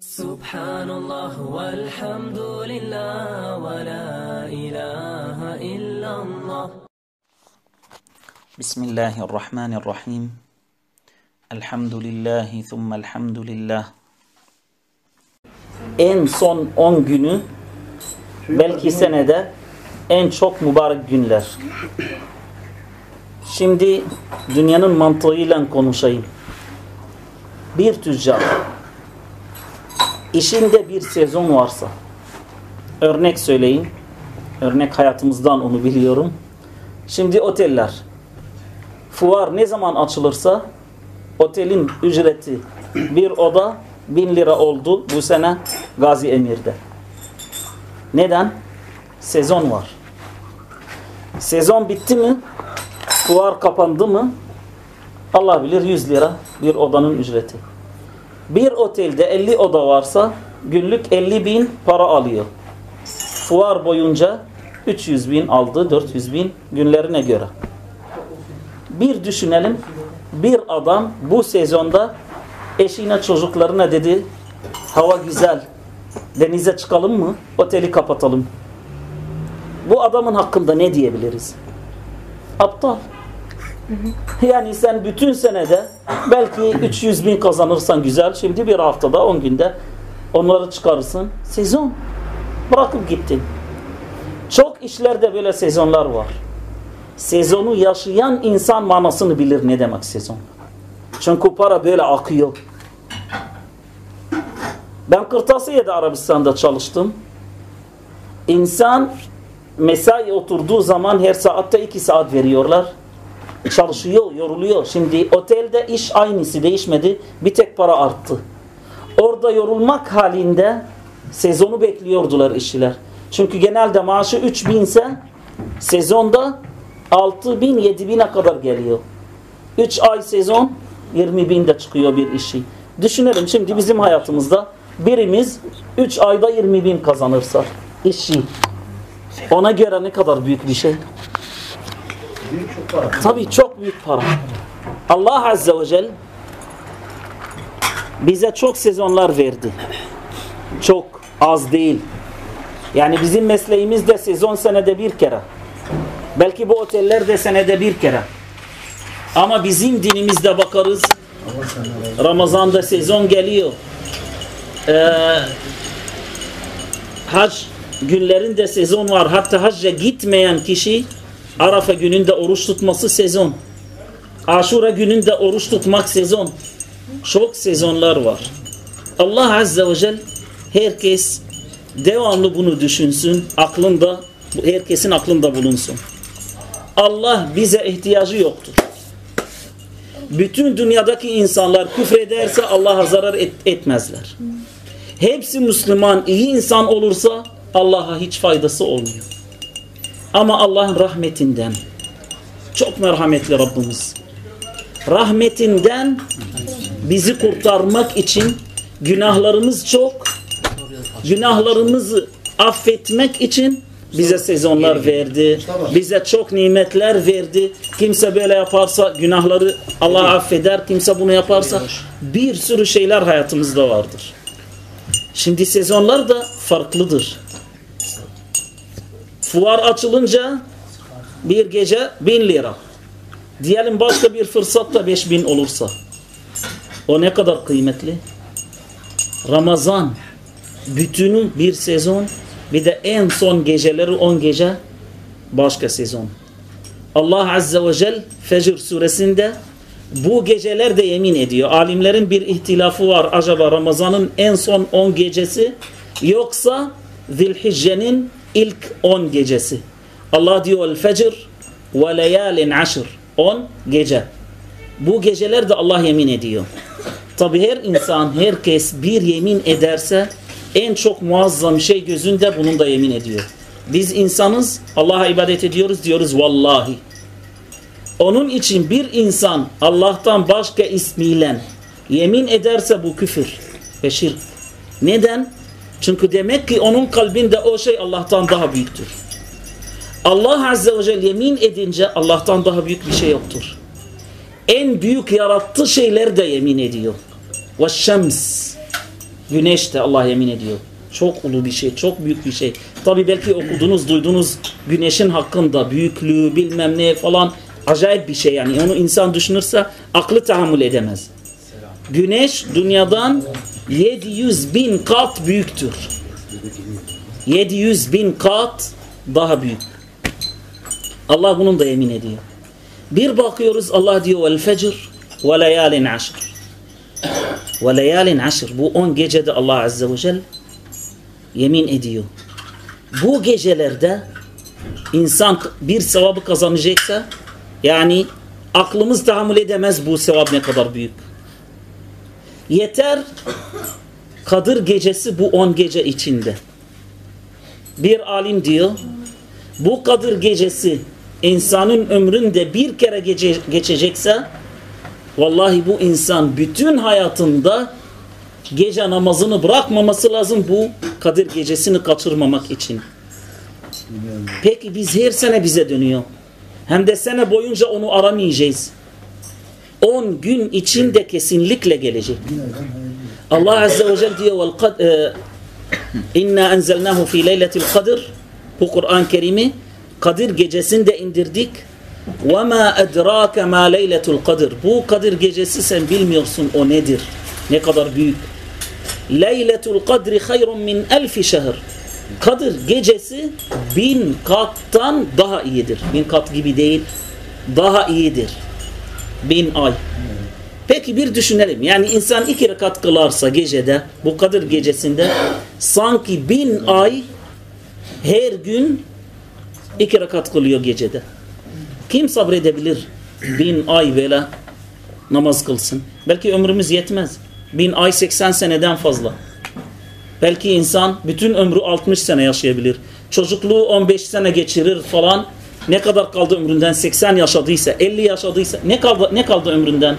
Subhanallah velhamdülillah ve la ilahe illallah. Bismillahirrahmanirrahim. Elhamdülillahi thummel hamdülillah. En son 10 günü belki senede en çok mübarek günler. Şimdi dünyanın mantığıyla konuşayım. Bir tüccar işinde bir sezon varsa örnek söyleyeyim. Örnek hayatımızdan onu biliyorum. Şimdi oteller fuar ne zaman açılırsa otelin ücreti bir oda bin lira oldu bu sene Gazi Emir'de. Neden? Sezon var. Sezon bitti mi? Fuar kapandı mı? Allah bilir 100 lira bir odanın ücreti. Bir otelde 50 oda varsa günlük 50 bin para alıyor. Fuar boyunca 300 bin aldı, 400 bin günlerine göre. Bir düşünelim, bir adam bu sezonda eşine çocuklarına dedi, hava güzel, denize çıkalım mı, oteli kapatalım. Bu adamın hakkında ne diyebiliriz? Aptal. Yani sen bütün senede belki 300 bin kazanırsan güzel. Şimdi bir haftada 10 günde onları çıkarırsın. Sezon. Bırakıp gittin. Çok işlerde böyle sezonlar var. Sezonu yaşayan insan manasını bilir ne demek sezon. Çünkü para böyle akıyor. Ben Kırtasiye'de Arabistan'da çalıştım. İnsan mesai oturduğu zaman her saatte iki saat veriyorlar. Çalışıyor, yoruluyor. Şimdi otelde iş aynısı değişmedi. Bir tek para arttı. Orada yorulmak halinde sezonu bekliyordular işçiler. Çünkü genelde maaşı 3000 ise sezonda 6000 7000'e kadar geliyor. 3 ay sezon 20 binde çıkıyor bir işi. Düşünelim şimdi bizim hayatımızda birimiz 3 ayda 20 bin kazanırsa işi. Ona göre ne kadar büyük bir şey. Tabii çok büyük para. Allah Azze ve Celle bize çok sezonlar verdi. Çok az değil. Yani bizim mesleğimizde sezon senede bir kere. Belki bu otellerde senede bir kere. Ama bizim dinimizde bakarız. Ramazan'da sezon geliyor. Ee, hac günlerinde sezon var. Hatta hacca gitmeyen kişi Arafa gününde oruç tutması sezon. Aşura gününde oruç tutmak sezon. Çok sezonlar var. Allah Azze ve Celle herkes devamlı bunu düşünsün. Aklında, herkesin aklında bulunsun. Allah bize ihtiyacı yoktur. Bütün dünyadaki insanlar küfrederse Allah'a zarar et, etmezler. Hepsi Müslüman, iyi insan olursa Allah'a hiç faydası olmuyor. Ama Allah'ın rahmetinden çok merhametli Rabbimiz. Rahmetinden bizi kurtarmak için günahlarımız çok günahlarımızı affetmek için bize sezonlar verdi. Bize çok nimetler verdi. Kimse böyle yaparsa günahları Allah affeder. Kimse bunu yaparsa bir sürü şeyler hayatımızda vardır. Şimdi sezonlar da farklıdır. Fuar açılınca bir gece bin lira. Diyelim başka bir fırsatta beş bin olursa. O ne kadar kıymetli? Ramazan bütünü bir sezon bir de en son geceleri on gece başka sezon. Allah Azze ve Celle Fecr suresinde bu gecelerde yemin ediyor. Alimlerin bir ihtilafı var. Acaba Ramazan'ın en son 10 gecesi yoksa Zilhicce'nin ilk 10 gecesi. Allah diyor el fecr ve leyalin aşr. 10 gece. Bu gecelerde Allah yemin ediyor. Tabi her insan, herkes bir yemin ederse en çok muazzam şey gözünde bunun da yemin ediyor. Biz insanız, Allah'a ibadet ediyoruz diyoruz vallahi. Onun için bir insan Allah'tan başka ismiyle yemin ederse bu küfür ve şirk. Neden? Çünkü demek ki onun kalbinde o şey Allah'tan daha büyüktür. Allah Azze ve Celle yemin edince Allah'tan daha büyük bir şey yoktur. En büyük yarattığı şeyler de yemin ediyor. Ve şems. Güneş de Allah yemin ediyor. Çok ulu bir şey, çok büyük bir şey. Tabi belki okudunuz, duydunuz güneşin hakkında büyüklüğü bilmem ne falan acayip bir şey yani. Onu insan düşünürse aklı tahammül edemez. Güneş dünyadan 700 bin kat büyüktür. 700 bin kat daha büyük. Allah bunun da yemin ediyor. Bir bakıyoruz Allah diyor vel fecr ve leyalin aşr. Ve leyalin aşr. Bu 10 gecede Allah Azze ve Celle yemin ediyor. Bu gecelerde insan bir sevabı kazanacaksa yani aklımız tahammül edemez bu sevap ne kadar büyük. Yeter Kadir gecesi bu 10 gece içinde. Bir alim diyor bu Kadir gecesi insanın ömründe bir kere gece, geçecekse vallahi bu insan bütün hayatında gece namazını bırakmaması lazım bu Kadir gecesini kaçırmamak için. Peki biz her sene bize dönüyor. Hem de sene boyunca onu aramayacağız. 10 gün içinde kesinlikle gelecek. Allah Azze ve Celle diyor e, İnna enzelnahu fi leyletil kadir bu Kur'an-ı Kerim'i Kadir gecesinde indirdik. وَمَا اَدْرَاكَ مَا لَيْلَةُ الْقَدِرِ Bu Kadir gecesi sen bilmiyorsun o nedir? Ne kadar büyük. Leyletul kadri hayrun min elfi şehr. Kadir gecesi bin kattan daha iyidir. Bin kat gibi değil. Daha iyidir. Bin ay. Peki bir düşünelim. Yani insan iki rekat kılarsa gecede, bu Kadir gecesinde sanki bin ay her gün iki rekat kılıyor gecede. Kim sabredebilir bin ay böyle namaz kılsın? Belki ömrümüz yetmez. Bin ay 80 seneden fazla. Belki insan bütün ömrü 60 sene yaşayabilir. Çocukluğu 15 sene geçirir falan. Ne kadar kaldı ömründen? 80 yaşadıysa, 50 yaşadıysa ne kaldı ne kaldı ömründen?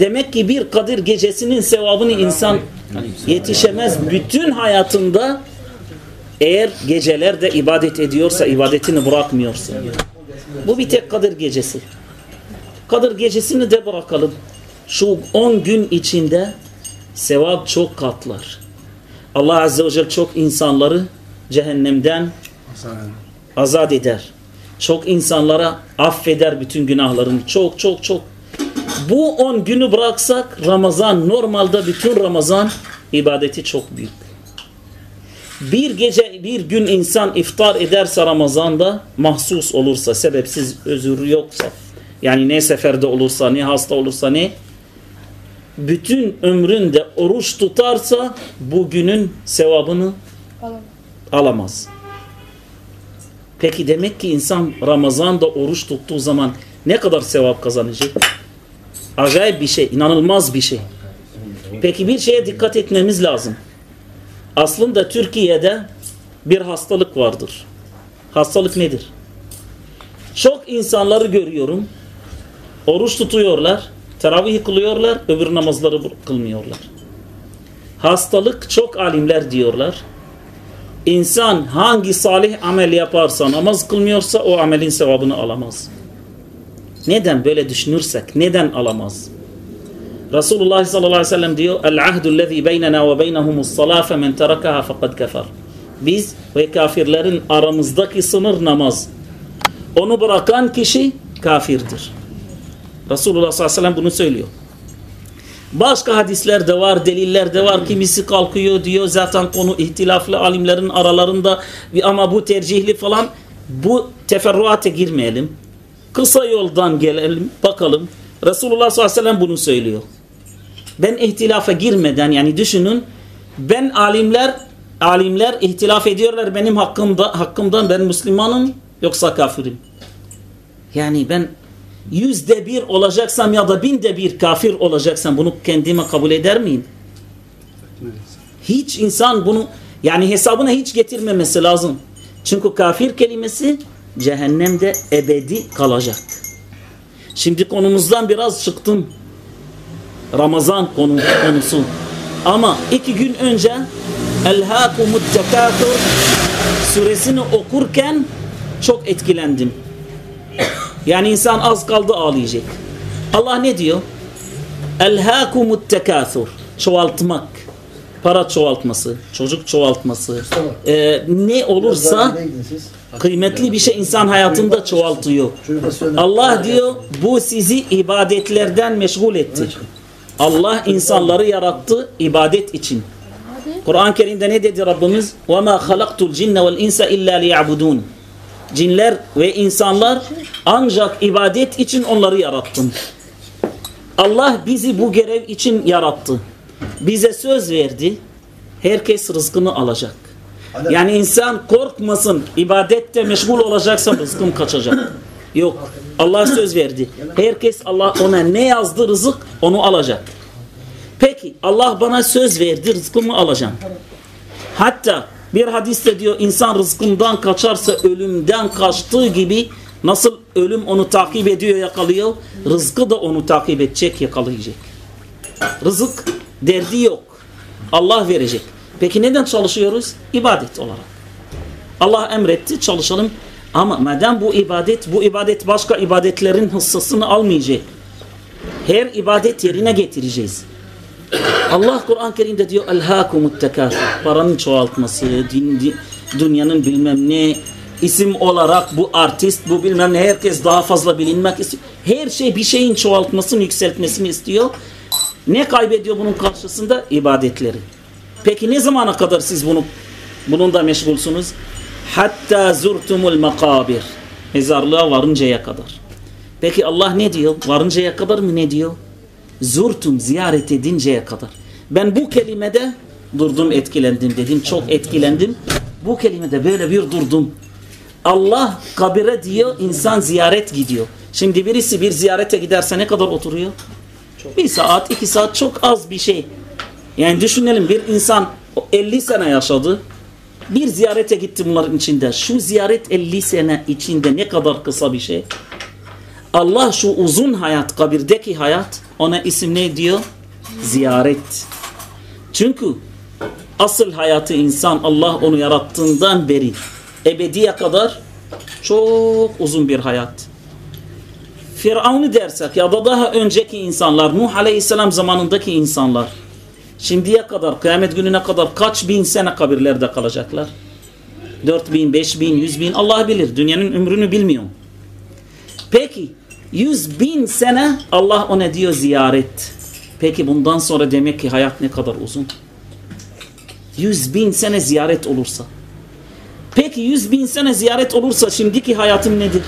Demek ki bir Kadir gecesinin sevabını insan yetişemez. Bütün hayatında eğer gecelerde ibadet ediyorsa, ibadetini bırakmıyorsa. Bu bir tek Kadir gecesi. Kadir gecesini de bırakalım. Şu 10 gün içinde sevap çok katlar. Allah Azze ve Celle çok insanları cehennemden azat eder. Çok insanlara affeder bütün günahlarını. Çok çok çok. Bu 10 günü bıraksak Ramazan normalde bütün Ramazan ibadeti çok büyük. Bir gece bir gün insan iftar ederse Ramazan'da mahsus olursa sebepsiz özür yoksa yani ne seferde olursa ne hasta olursa ne bütün ömründe oruç tutarsa bugünün sevabını alamaz. Peki demek ki insan Ramazan'da oruç tuttuğu zaman ne kadar sevap kazanacak? Acayip bir şey, inanılmaz bir şey. Peki bir şeye dikkat etmemiz lazım. Aslında Türkiye'de bir hastalık vardır. Hastalık nedir? Çok insanları görüyorum. Oruç tutuyorlar. Teravih kılıyorlar. Öbür namazları kılmıyorlar. Hastalık çok alimler diyorlar. İnsan hangi salih amel yaparsa namaz kılmıyorsa o amelin sevabını alamaz. Neden böyle düşünürsek neden alamaz? Resulullah sallallahu aleyhi ve sellem diyor El ahdu lezi beynena ve beynehumus salâ femen terakaha fekad kefer. Biz ve kafirlerin aramızdaki sınır namaz. Onu bırakan kişi kafirdir. Resulullah sallallahu aleyhi ve sellem bunu söylüyor. Başka hadisler de var, deliller de var. Kimisi kalkıyor diyor zaten konu ihtilaflı alimlerin aralarında ama bu tercihli falan. Bu teferruate girmeyelim. Kısa yoldan gelelim, bakalım. Resulullah sallallahu aleyhi ve sellem bunu söylüyor. Ben ihtilafa girmeden yani düşünün ben alimler alimler ihtilaf ediyorlar benim hakkımda hakkımdan ben Müslümanım yoksa kafirim. Yani ben yüzde bir olacaksam ya da binde bir kafir olacaksam bunu kendime kabul eder miyim? Hiç insan bunu yani hesabına hiç getirmemesi lazım. Çünkü kafir kelimesi cehennemde ebedi kalacak. Şimdi konumuzdan biraz çıktım. Ramazan konu, konusu. Ama iki gün önce Elhâkumut tekâthur suresini okurken çok etkilendim. Yani insan az kaldı ağlayacak. Allah ne diyor? Elhâkumut tekâthur çoğaltmak. para çoğaltması, çocuk çoğaltması, e, ne olursa kıymetli bir şey insan hayatında çoğaltıyor. Allah diyor bu sizi ibadetlerden meşgul etti. Allah insanları yarattı ibadet için. Kur'an-ı Kerim'de ne dedi Rabbimiz? وَمَا خَلَقْتُ الْجِنَّ وَالْاِنْسَ اِلَّا لِيَعْبُدُونَ Cinler ve insanlar ancak ibadet için onları yarattım. Allah bizi bu görev için yarattı. Bize söz verdi. Herkes rızkını alacak. Yani insan korkmasın. ibadette meşgul olacaksam rızkım kaçacak. Yok. Allah söz verdi. Herkes Allah ona ne yazdı rızık onu alacak. Peki Allah bana söz verdi rızkımı alacağım. Hatta bir hadiste diyor insan rızkından kaçarsa ölümden kaçtığı gibi nasıl ölüm onu takip ediyor yakalıyor rızkı da onu takip edecek yakalayacak. Rızık derdi yok. Allah verecek. Peki neden çalışıyoruz? İbadet olarak. Allah emretti çalışalım ama madem bu ibadet bu ibadet başka ibadetlerin hissasını almayacak. Her ibadet yerine getireceğiz. Allah Kur'an-ı Kerim'de diyor elhâkumut tekâfür. Paranın çoğaltması, din, din, dünyanın bilmem ne, isim olarak bu artist, bu bilmem ne herkes daha fazla bilinmek istiyor. Her şey bir şeyin çoğaltmasını, yükseltmesini istiyor. Ne kaybediyor bunun karşısında? İbadetleri. Peki ne zamana kadar siz bunu bununla meşgulsunuz? Hatta zurtumul makabir. Mezarlığa varıncaya kadar. Peki Allah ne diyor? Varıncaya kadar mı ne diyor? Zurtum ziyaret edinceye kadar. Ben bu kelimede durdum etkilendim dedim. Çok etkilendim. Bu kelimede böyle bir durdum. Allah kabire diyor insan ziyaret gidiyor. Şimdi birisi bir ziyarete giderse ne kadar oturuyor? Bir saat, iki saat çok az bir şey. Yani düşünelim bir insan 50 sene yaşadı. Bir ziyarete gitti bunların içinde. Şu ziyaret 50 sene içinde ne kadar kısa bir şey. Allah şu uzun hayat, kabirdeki hayat ona isim ne diyor? Ziyaret. Çünkü asıl hayatı insan Allah onu yarattığından beri ebediye kadar çok uzun bir hayat. Firavun'u dersek ya da daha önceki insanlar, Nuh Aleyhisselam zamanındaki insanlar şimdiye kadar, kıyamet gününe kadar kaç bin sene kabirlerde kalacaklar? 4 bin, 5 bin, 100 bin Allah bilir. Dünyanın ömrünü bilmiyorum. Peki 100 bin sene Allah ona diyor ziyaret. Peki bundan sonra demek ki hayat ne kadar uzun? 100 bin sene ziyaret olursa. Peki 100 bin sene ziyaret olursa şimdiki hayatım nedir?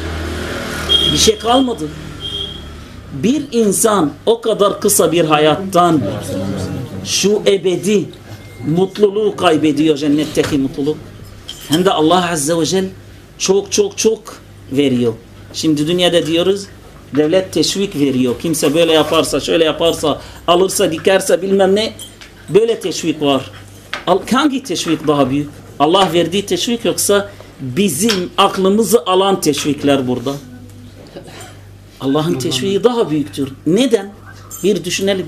Bir şey kalmadı. Bir insan o kadar kısa bir hayattan şu ebedi mutluluğu kaybediyor cennetteki mutluluk. Hem de Allah Azze ve Celle çok çok çok veriyor. Şimdi dünyada diyoruz devlet teşvik veriyor. Kimse böyle yaparsa, şöyle yaparsa, alırsa, dikerse bilmem ne böyle teşvik var. Hangi teşvik daha büyük? Allah verdiği teşvik yoksa bizim aklımızı alan teşvikler burada. Allah'ın teşviki daha büyüktür. Neden? Bir düşünelim.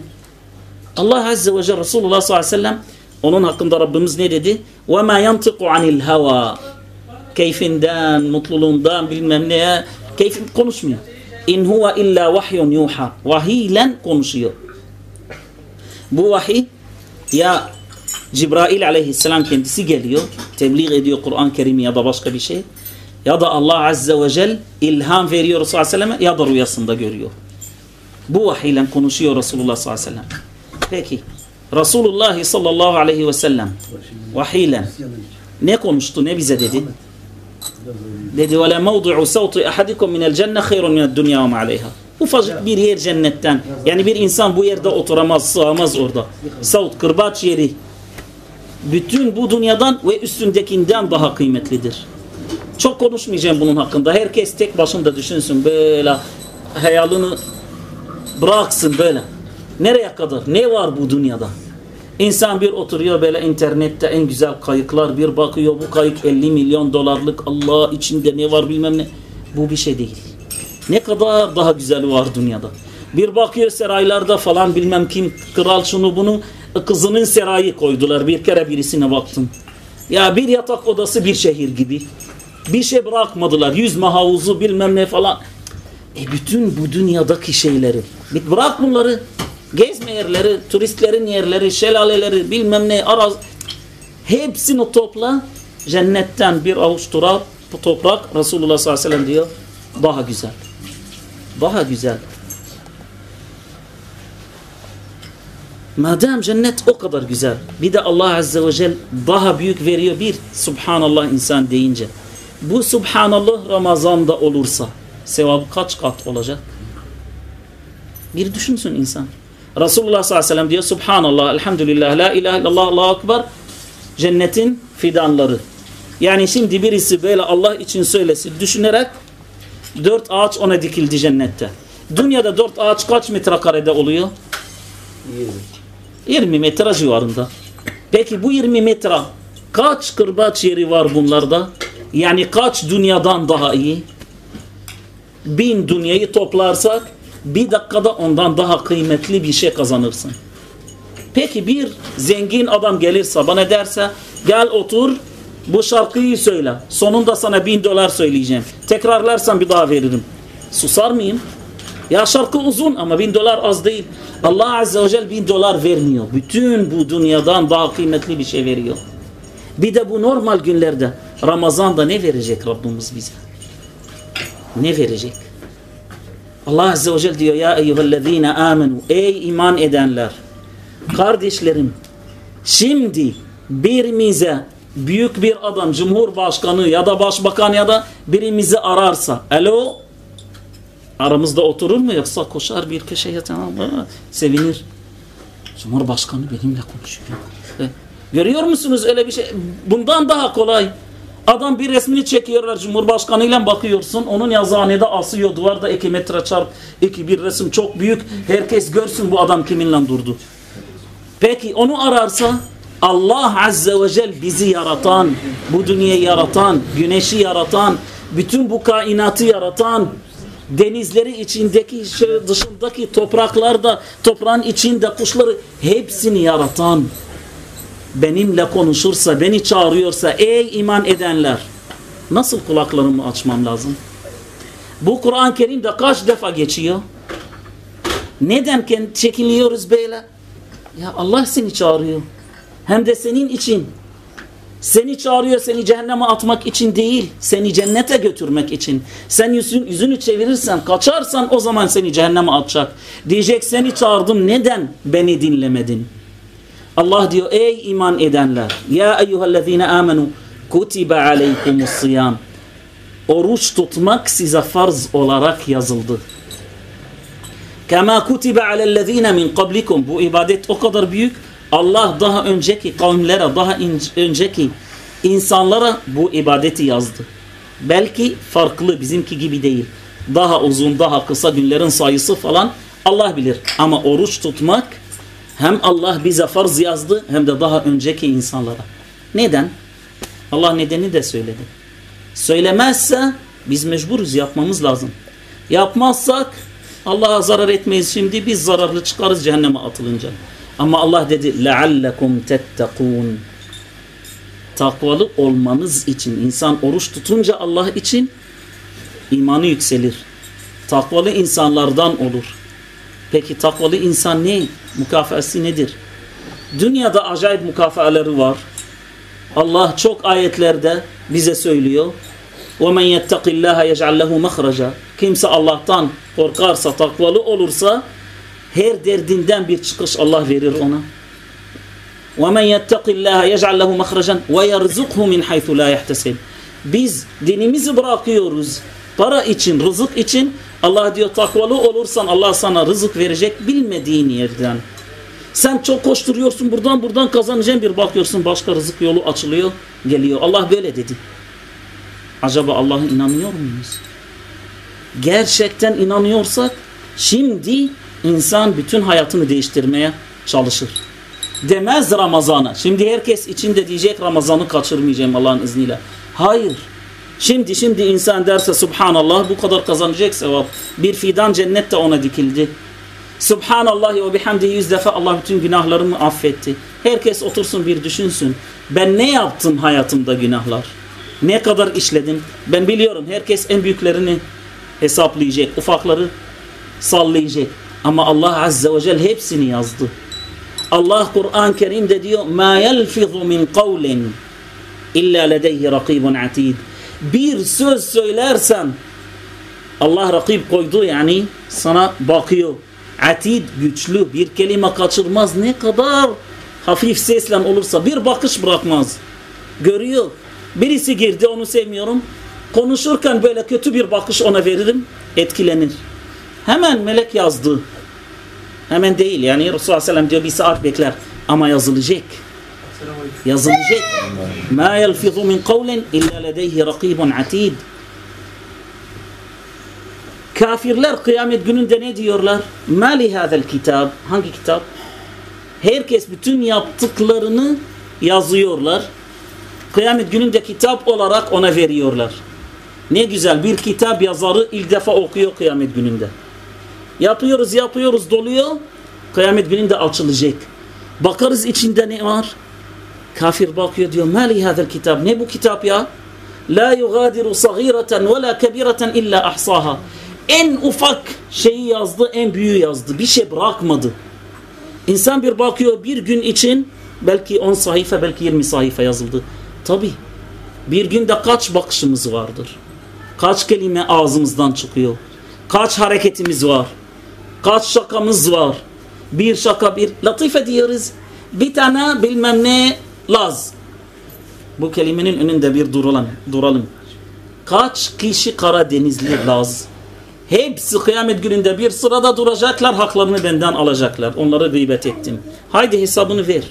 Allah Azze ve Celle Resulullah sallallahu aleyhi ve sellem onun hakkında Rabbimiz ne dedi? وَمَا يَنْتِقُ عَنِ الْهَوَى Keyfinden, mutluluğundan bilmem neye keyfin konuşmuyor. İn huve illa vahyun yuha. Vahiyle konuşuyor. Bu vahiy ya Cibrail aleyhisselam kendisi geliyor, tebliğ ediyor Kur'an-ı Kerim'i ya da başka bir şey. Ya da Allah azze ve cel ilham veriyor Resulullah sallallahu aleyhi ve sellem ya da rüyasında görüyor. Bu vahiyle konuşuyor Resulullah sallallahu aleyhi ve sellem. Peki Resulullah sallallahu aleyhi ve sellem vahiyle ne konuştu ne bize dedi? Dedi ve le mevdu'u savtu ahadikum minel cenne hayrun minel dünya ve ma'aleyha. Ufacık bir yer cennetten. Yani bir insan bu yerde oturamaz, sığamaz orada. Savut, kırbaç yeri. Bütün bu dünyadan ve üstündekinden daha kıymetlidir. Çok konuşmayacağım bunun hakkında. Herkes tek başında düşünsün böyle. Hayalını bıraksın böyle. Nereye kadar? Ne var bu dünyada? İnsan bir oturuyor böyle internette en güzel kayıklar bir bakıyor bu kayık 50 milyon dolarlık Allah içinde ne var bilmem ne. Bu bir şey değil. Ne kadar daha güzel var dünyada. Bir bakıyor saraylarda falan bilmem kim kral şunu bunu kızının sarayı koydular. Bir kere birisine baktım. Ya bir yatak odası bir şehir gibi. Bir şey bırakmadılar. Yüzme havuzu bilmem ne falan. E bütün bu dünyadaki şeyleri. Bırak bunları. Gezme yerleri, turistlerin yerleri, şelaleleri, bilmem ne, araz hepsini topla. Cennetten bir avuç turap, bu toprak Resulullah sallallahu aleyhi ve sellem diyor daha güzel. Daha güzel. Madem cennet o kadar güzel. Bir de Allah Azze ve Celle daha büyük veriyor bir Subhanallah insan deyince. Bu Subhanallah Ramazan'da olursa sevabı kaç kat olacak? Bir düşünsün insan. Resulullah sallallahu aleyhi ve sellem diyor Subhanallah, Elhamdülillah, La ilahe illallah, Allahu Ekber cennetin fidanları. Yani şimdi birisi böyle Allah için söylesin düşünerek dört ağaç ona dikildi cennette. Dünyada dört ağaç kaç metrekarede oluyor? 20 metre civarında. Peki bu 20 metre kaç kırbaç yeri var bunlarda? Yani kaç dünyadan daha iyi? Bin dünyayı toplarsak bir dakikada ondan daha kıymetli bir şey kazanırsın. Peki bir zengin adam gelirse bana derse gel otur bu şarkıyı söyle. Sonunda sana bin dolar söyleyeceğim. Tekrarlarsan bir daha veririm. Susar mıyım? Ya şarkı uzun ama bin dolar az değil. Allah Azze ve Celle bin dolar vermiyor. Bütün bu dünyadan daha kıymetli bir şey veriyor. Bir de bu normal günlerde Ramazan'da ne verecek Rabbimiz bize? Ne verecek? Allah Azze ve Celle diyor ya eyyühellezine amenu ey iman edenler kardeşlerim şimdi birimize büyük bir adam cumhurbaşkanı ya da başbakan ya da birimizi ararsa alo aramızda oturur mu yoksa koşar bir köşeye tamam sevinir. Cumhurbaşkanı benimle konuşuyor. E, görüyor musunuz öyle bir şey? Bundan daha kolay adam bir resmini çekiyorlar cumhurbaşkanıyla bakıyorsun onun yazıhanede asıyor duvarda 2 metre çarp 2 bir resim çok büyük. Herkes görsün bu adam kiminle durdu. Peki onu ararsa Allah Azze ve Celle bizi yaratan, bu dünyayı yaratan, güneşi yaratan, bütün bu kainatı yaratan, denizleri içindeki şey dışındaki topraklarda, toprağın içinde kuşları hepsini yaratan, benimle konuşursa, beni çağırıyorsa, ey iman edenler, nasıl kulaklarımı açmam lazım? Bu Kur'an-ı Kerim'de kaç defa geçiyor? Neden çekiliyoruz böyle? Ya Allah seni çağırıyor. Hem de senin için. Seni çağırıyor seni cehenneme atmak için değil. Seni cennete götürmek için. Sen yüzün, yüzünü çevirirsen, kaçarsan o zaman seni cehenneme atacak. Diyecek seni çağırdım neden beni dinlemedin? Allah diyor ey iman edenler. Ya eyyühellezine amenu kutibe aleykumus siyam. Oruç tutmak size farz olarak yazıldı. Kema kutibe alellezine min qablikum. Bu ibadet o kadar büyük Allah daha önceki kavimlere, daha önceki insanlara bu ibadeti yazdı. Belki farklı, bizimki gibi değil. Daha uzun, daha kısa günlerin sayısı falan Allah bilir. Ama oruç tutmak hem Allah bize farz yazdı hem de daha önceki insanlara. Neden? Allah nedeni de söyledi. Söylemezse biz mecburuz yapmamız lazım. Yapmazsak Allah'a zarar etmeyiz şimdi biz zararlı çıkarız cehenneme atılınca. Ama Allah dedi لَعَلَّكُمْ تَتَّقُونَ Takvalı olmanız için insan oruç tutunca Allah için imanı yükselir. Takvalı insanlardan olur. Peki takvalı insan ne? Mükafası nedir? Dünyada acayip mükafaları var. Allah çok ayetlerde bize söylüyor. وَمَنْ يَتَّقِ اللّٰهَ يَجْعَلْ لَهُ مَخْرَجًا Kimse Allah'tan korkarsa, takvalı olursa her derdinden bir çıkış Allah verir ona. وَمَنْ يَتَّقِ اللّٰهَ يَجْعَلْ لَهُ مَخْرَجًا وَيَرْزُقْهُ مِنْ حَيْثُ لَا يَحْتَسِبْ Biz dinimizi bırakıyoruz. Para için, rızık için Allah diyor takvalı olursan Allah sana rızık verecek bilmediğin yerden. Sen çok koşturuyorsun buradan buradan kazanacaksın bir bakıyorsun başka rızık yolu açılıyor geliyor. Allah böyle dedi. Acaba Allah'a inanıyor muyuz? Gerçekten inanıyorsak şimdi insan bütün hayatını değiştirmeye çalışır. Demez Ramazan'a. Şimdi herkes içinde diyecek Ramazan'ı kaçırmayacağım Allah'ın izniyle. Hayır. Şimdi şimdi insan derse Subhanallah bu kadar kazanacak sevap. Bir fidan cennette ona dikildi. Subhanallah ve bihamdi yüz defa Allah bütün günahlarımı affetti. Herkes otursun bir düşünsün. Ben ne yaptım hayatımda günahlar? Ne kadar işledim? Ben biliyorum herkes en büyüklerini hesaplayacak. Ufakları sallayacak. Ama Allah Azze ve Celle hepsini yazdı. Allah Kur'an-ı Kerim'de diyor ma yelfizu min kavlin illa ledeyhi rakibun atid. Bir söz söylersen Allah rakip koydu yani sana bakıyor. Atid güçlü bir kelime kaçırmaz ne kadar hafif sesle olursa bir bakış bırakmaz. Görüyor. Birisi girdi onu sevmiyorum. Konuşurken böyle kötü bir bakış ona veririm etkilenir. Hemen melek yazdı. Hemen değil yani Resulullah Sellem diyor bir saat bekler ama yazılacak. Yazılacak. Ma yelfizu min kavlin illa ledeyhi rakibun atid. Kafirler kıyamet gününde ne diyorlar? Ma li hadel kitab. Hangi kitap? Herkes bütün yaptıklarını yazıyorlar. Kıyamet gününde kitap olarak ona veriyorlar. Ne güzel bir kitap yazarı ilk defa okuyor kıyamet gününde. Yapıyoruz yapıyoruz doluyor. Kıyamet gününde açılacak. Bakarız içinde ne var? Kafir bakıyor diyor mali hadel kitap. Ne bu kitap ya? La yugadiru sagireten ve la kebireten illa ahsaha. En ufak şeyi yazdı, en büyüğü yazdı. Bir şey bırakmadı. İnsan bir bakıyor bir gün için belki 10 sayfa, belki 20 sayfa yazıldı. Tabi bir günde kaç bakışımız vardır? Kaç kelime ağzımızdan çıkıyor? Kaç hareketimiz var? Kaç şakamız var? Bir şaka bir latife diyoruz. Bir tane bilmem ne laz. Bu kelimenin önünde bir duralım. duralım. Kaç kişi Karadenizli laz? Hepsi kıyamet gününde bir sırada duracaklar. Haklarını benden alacaklar. Onları gıybet ettim. Haydi hesabını ver.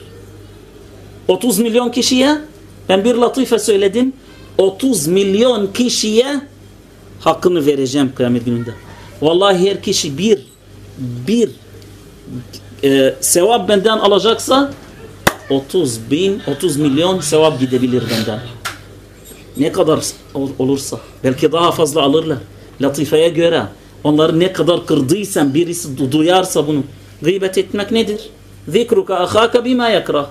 30 milyon kişiye ben bir latife söyledim. 30 milyon kişiye hakkını vereceğim kıyamet gününde. Vallahi her kişi bir bir e, sevap benden alacaksa 30 bin 30 milyon sevap gidebilir benden. Ne kadar olursa. Belki daha fazla alırlar. Latifeye göre onları ne kadar kırdıysan birisi duyarsa bunu gıybet etmek nedir? Zikruka ahaka bima yakrah.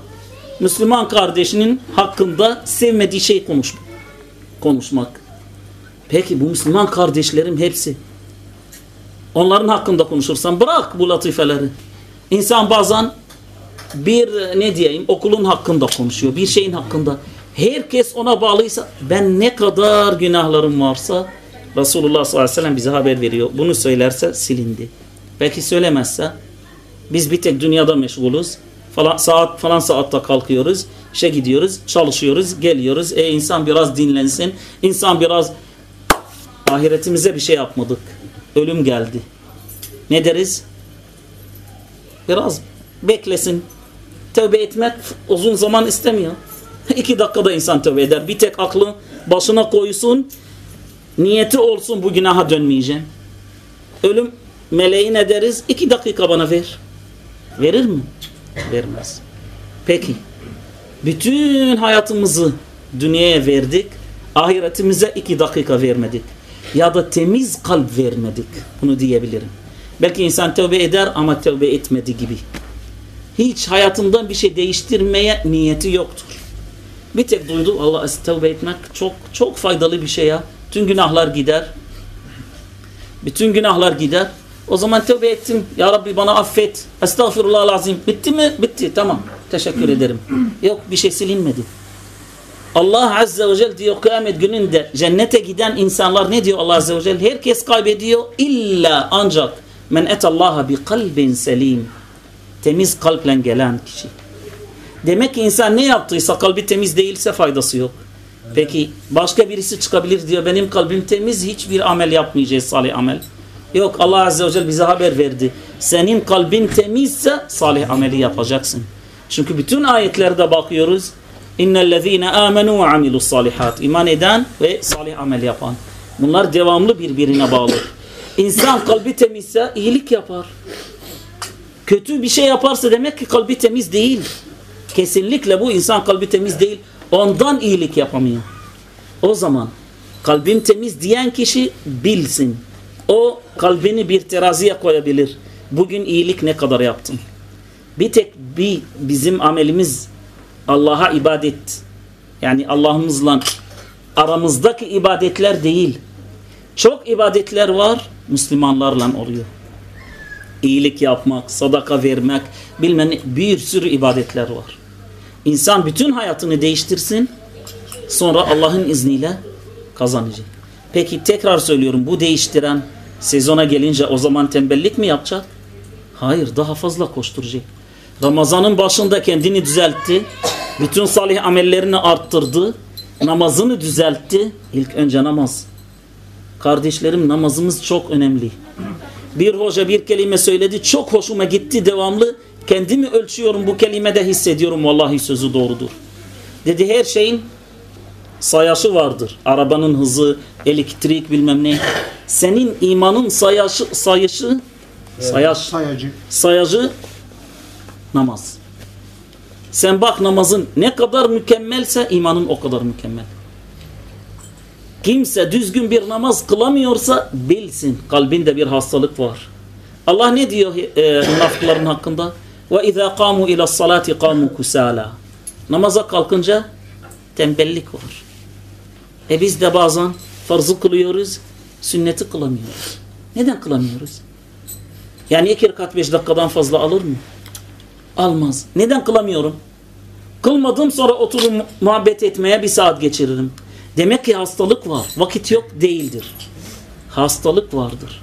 Müslüman kardeşinin hakkında sevmediği şey konuş, konuşmak. Peki bu Müslüman kardeşlerim hepsi. Onların hakkında konuşursan bırak bu latifeleri. İnsan bazen bir ne diyeyim okulun hakkında konuşuyor. Bir şeyin hakkında. Herkes ona bağlıysa ben ne kadar günahlarım varsa Resulullah sallallahu aleyhi ve sellem bize haber veriyor. Bunu söylerse silindi. Belki söylemezse biz bir tek dünyada meşguluz. Falan saat falan saatte kalkıyoruz. İşe gidiyoruz, çalışıyoruz, geliyoruz. E insan biraz dinlensin. İnsan biraz ahiretimize bir şey yapmadık. Ölüm geldi. Ne deriz? Biraz beklesin. Tövbe etmek uzun zaman istemiyor. İki dakikada insan tövbe eder. Bir tek aklı başına koysun. Niyeti olsun bu günaha dönmeyeceğim. Ölüm meleği ne deriz? İki dakika bana ver. Verir mi? Vermez. Peki. Bütün hayatımızı dünyaya verdik. Ahiretimize iki dakika vermedik. Ya da temiz kalp vermedik. Bunu diyebilirim. Belki insan tövbe eder ama tövbe etmedi gibi. Hiç hayatından bir şey değiştirmeye niyeti yoktur. Bir tek duydu Allah tövbe etmek çok çok faydalı bir şey ya. Tüm günahlar gider. Bütün günahlar gider. O zaman tövbe ettim. Ya Rabbi bana affet. Estağfirullah lazım. Bitti mi? Bitti. Tamam. Teşekkür ederim. Yok bir şey silinmedi. Allah Azze ve Celle diyor kıyamet gününde cennete giden insanlar ne diyor Allah Azze ve Celle? Herkes kaybediyor illa ancak men etallaha bi kalbin selim. Temiz kalple gelen kişi. Demek ki insan ne yaptıysa kalbi temiz değilse faydası yok. Peki başka birisi çıkabilir diyor benim kalbim temiz hiçbir amel yapmayacağız salih amel. Yok Allah Azze ve Celle bize haber verdi. Senin kalbin temizse salih ameli yapacaksın. Çünkü bütün ayetlerde bakıyoruz. İnnellezîne âmenû ve amilus salihat. İman eden ve salih amel yapan. Bunlar devamlı birbirine bağlı. İnsan kalbi temizse iyilik yapar. Kötü bir şey yaparsa demek ki kalbi temiz değil. Kesinlikle bu insan kalbi temiz değil. Ondan iyilik yapamıyor. O zaman kalbim temiz diyen kişi bilsin. O kalbini bir teraziye koyabilir. Bugün iyilik ne kadar yaptım? Bir tek bir bizim amelimiz Allah'a ibadet. Yani Allah'ımızla aramızdaki ibadetler değil. Çok ibadetler var Müslümanlarla oluyor. İyilik yapmak, sadaka vermek, bilmem bir sürü ibadetler var. İnsan bütün hayatını değiştirsin, sonra Allah'ın izniyle kazanacak. Peki tekrar söylüyorum bu değiştiren sezona gelince o zaman tembellik mi yapacak? Hayır daha fazla koşturacak. Ramazanın başında kendini düzeltti. Bütün salih amellerini arttırdı. Namazını düzeltti. İlk önce namaz. Kardeşlerim namazımız çok önemli. Bir hoca bir kelime söyledi. Çok hoşuma gitti devamlı. Kendimi ölçüyorum bu kelimede hissediyorum. Vallahi sözü doğrudur. Dedi her şeyin sayaşı vardır. Arabanın hızı, elektrik bilmem ne. Senin imanın sayaşı, sayışı sayaş, Sayacı. sayacı namaz. Sen bak namazın ne kadar mükemmelse imanın o kadar mükemmel. Kimse düzgün bir namaz kılamıyorsa bilsin kalbinde bir hastalık var. Allah ne diyor e, münafıkların hakkında? Ve izâ kâmû ila salati kâmû kusâlâ. Namaza kalkınca tembellik var. E biz de bazen farzı kılıyoruz, sünneti kılamıyoruz. Neden kılamıyoruz? Yani iki rekat beş dakikadan fazla alır mı? Almaz. Neden kılamıyorum? Kılmadım sonra oturup muhabbet etmeye bir saat geçiririm. Demek ki hastalık var. Vakit yok değildir. Hastalık vardır.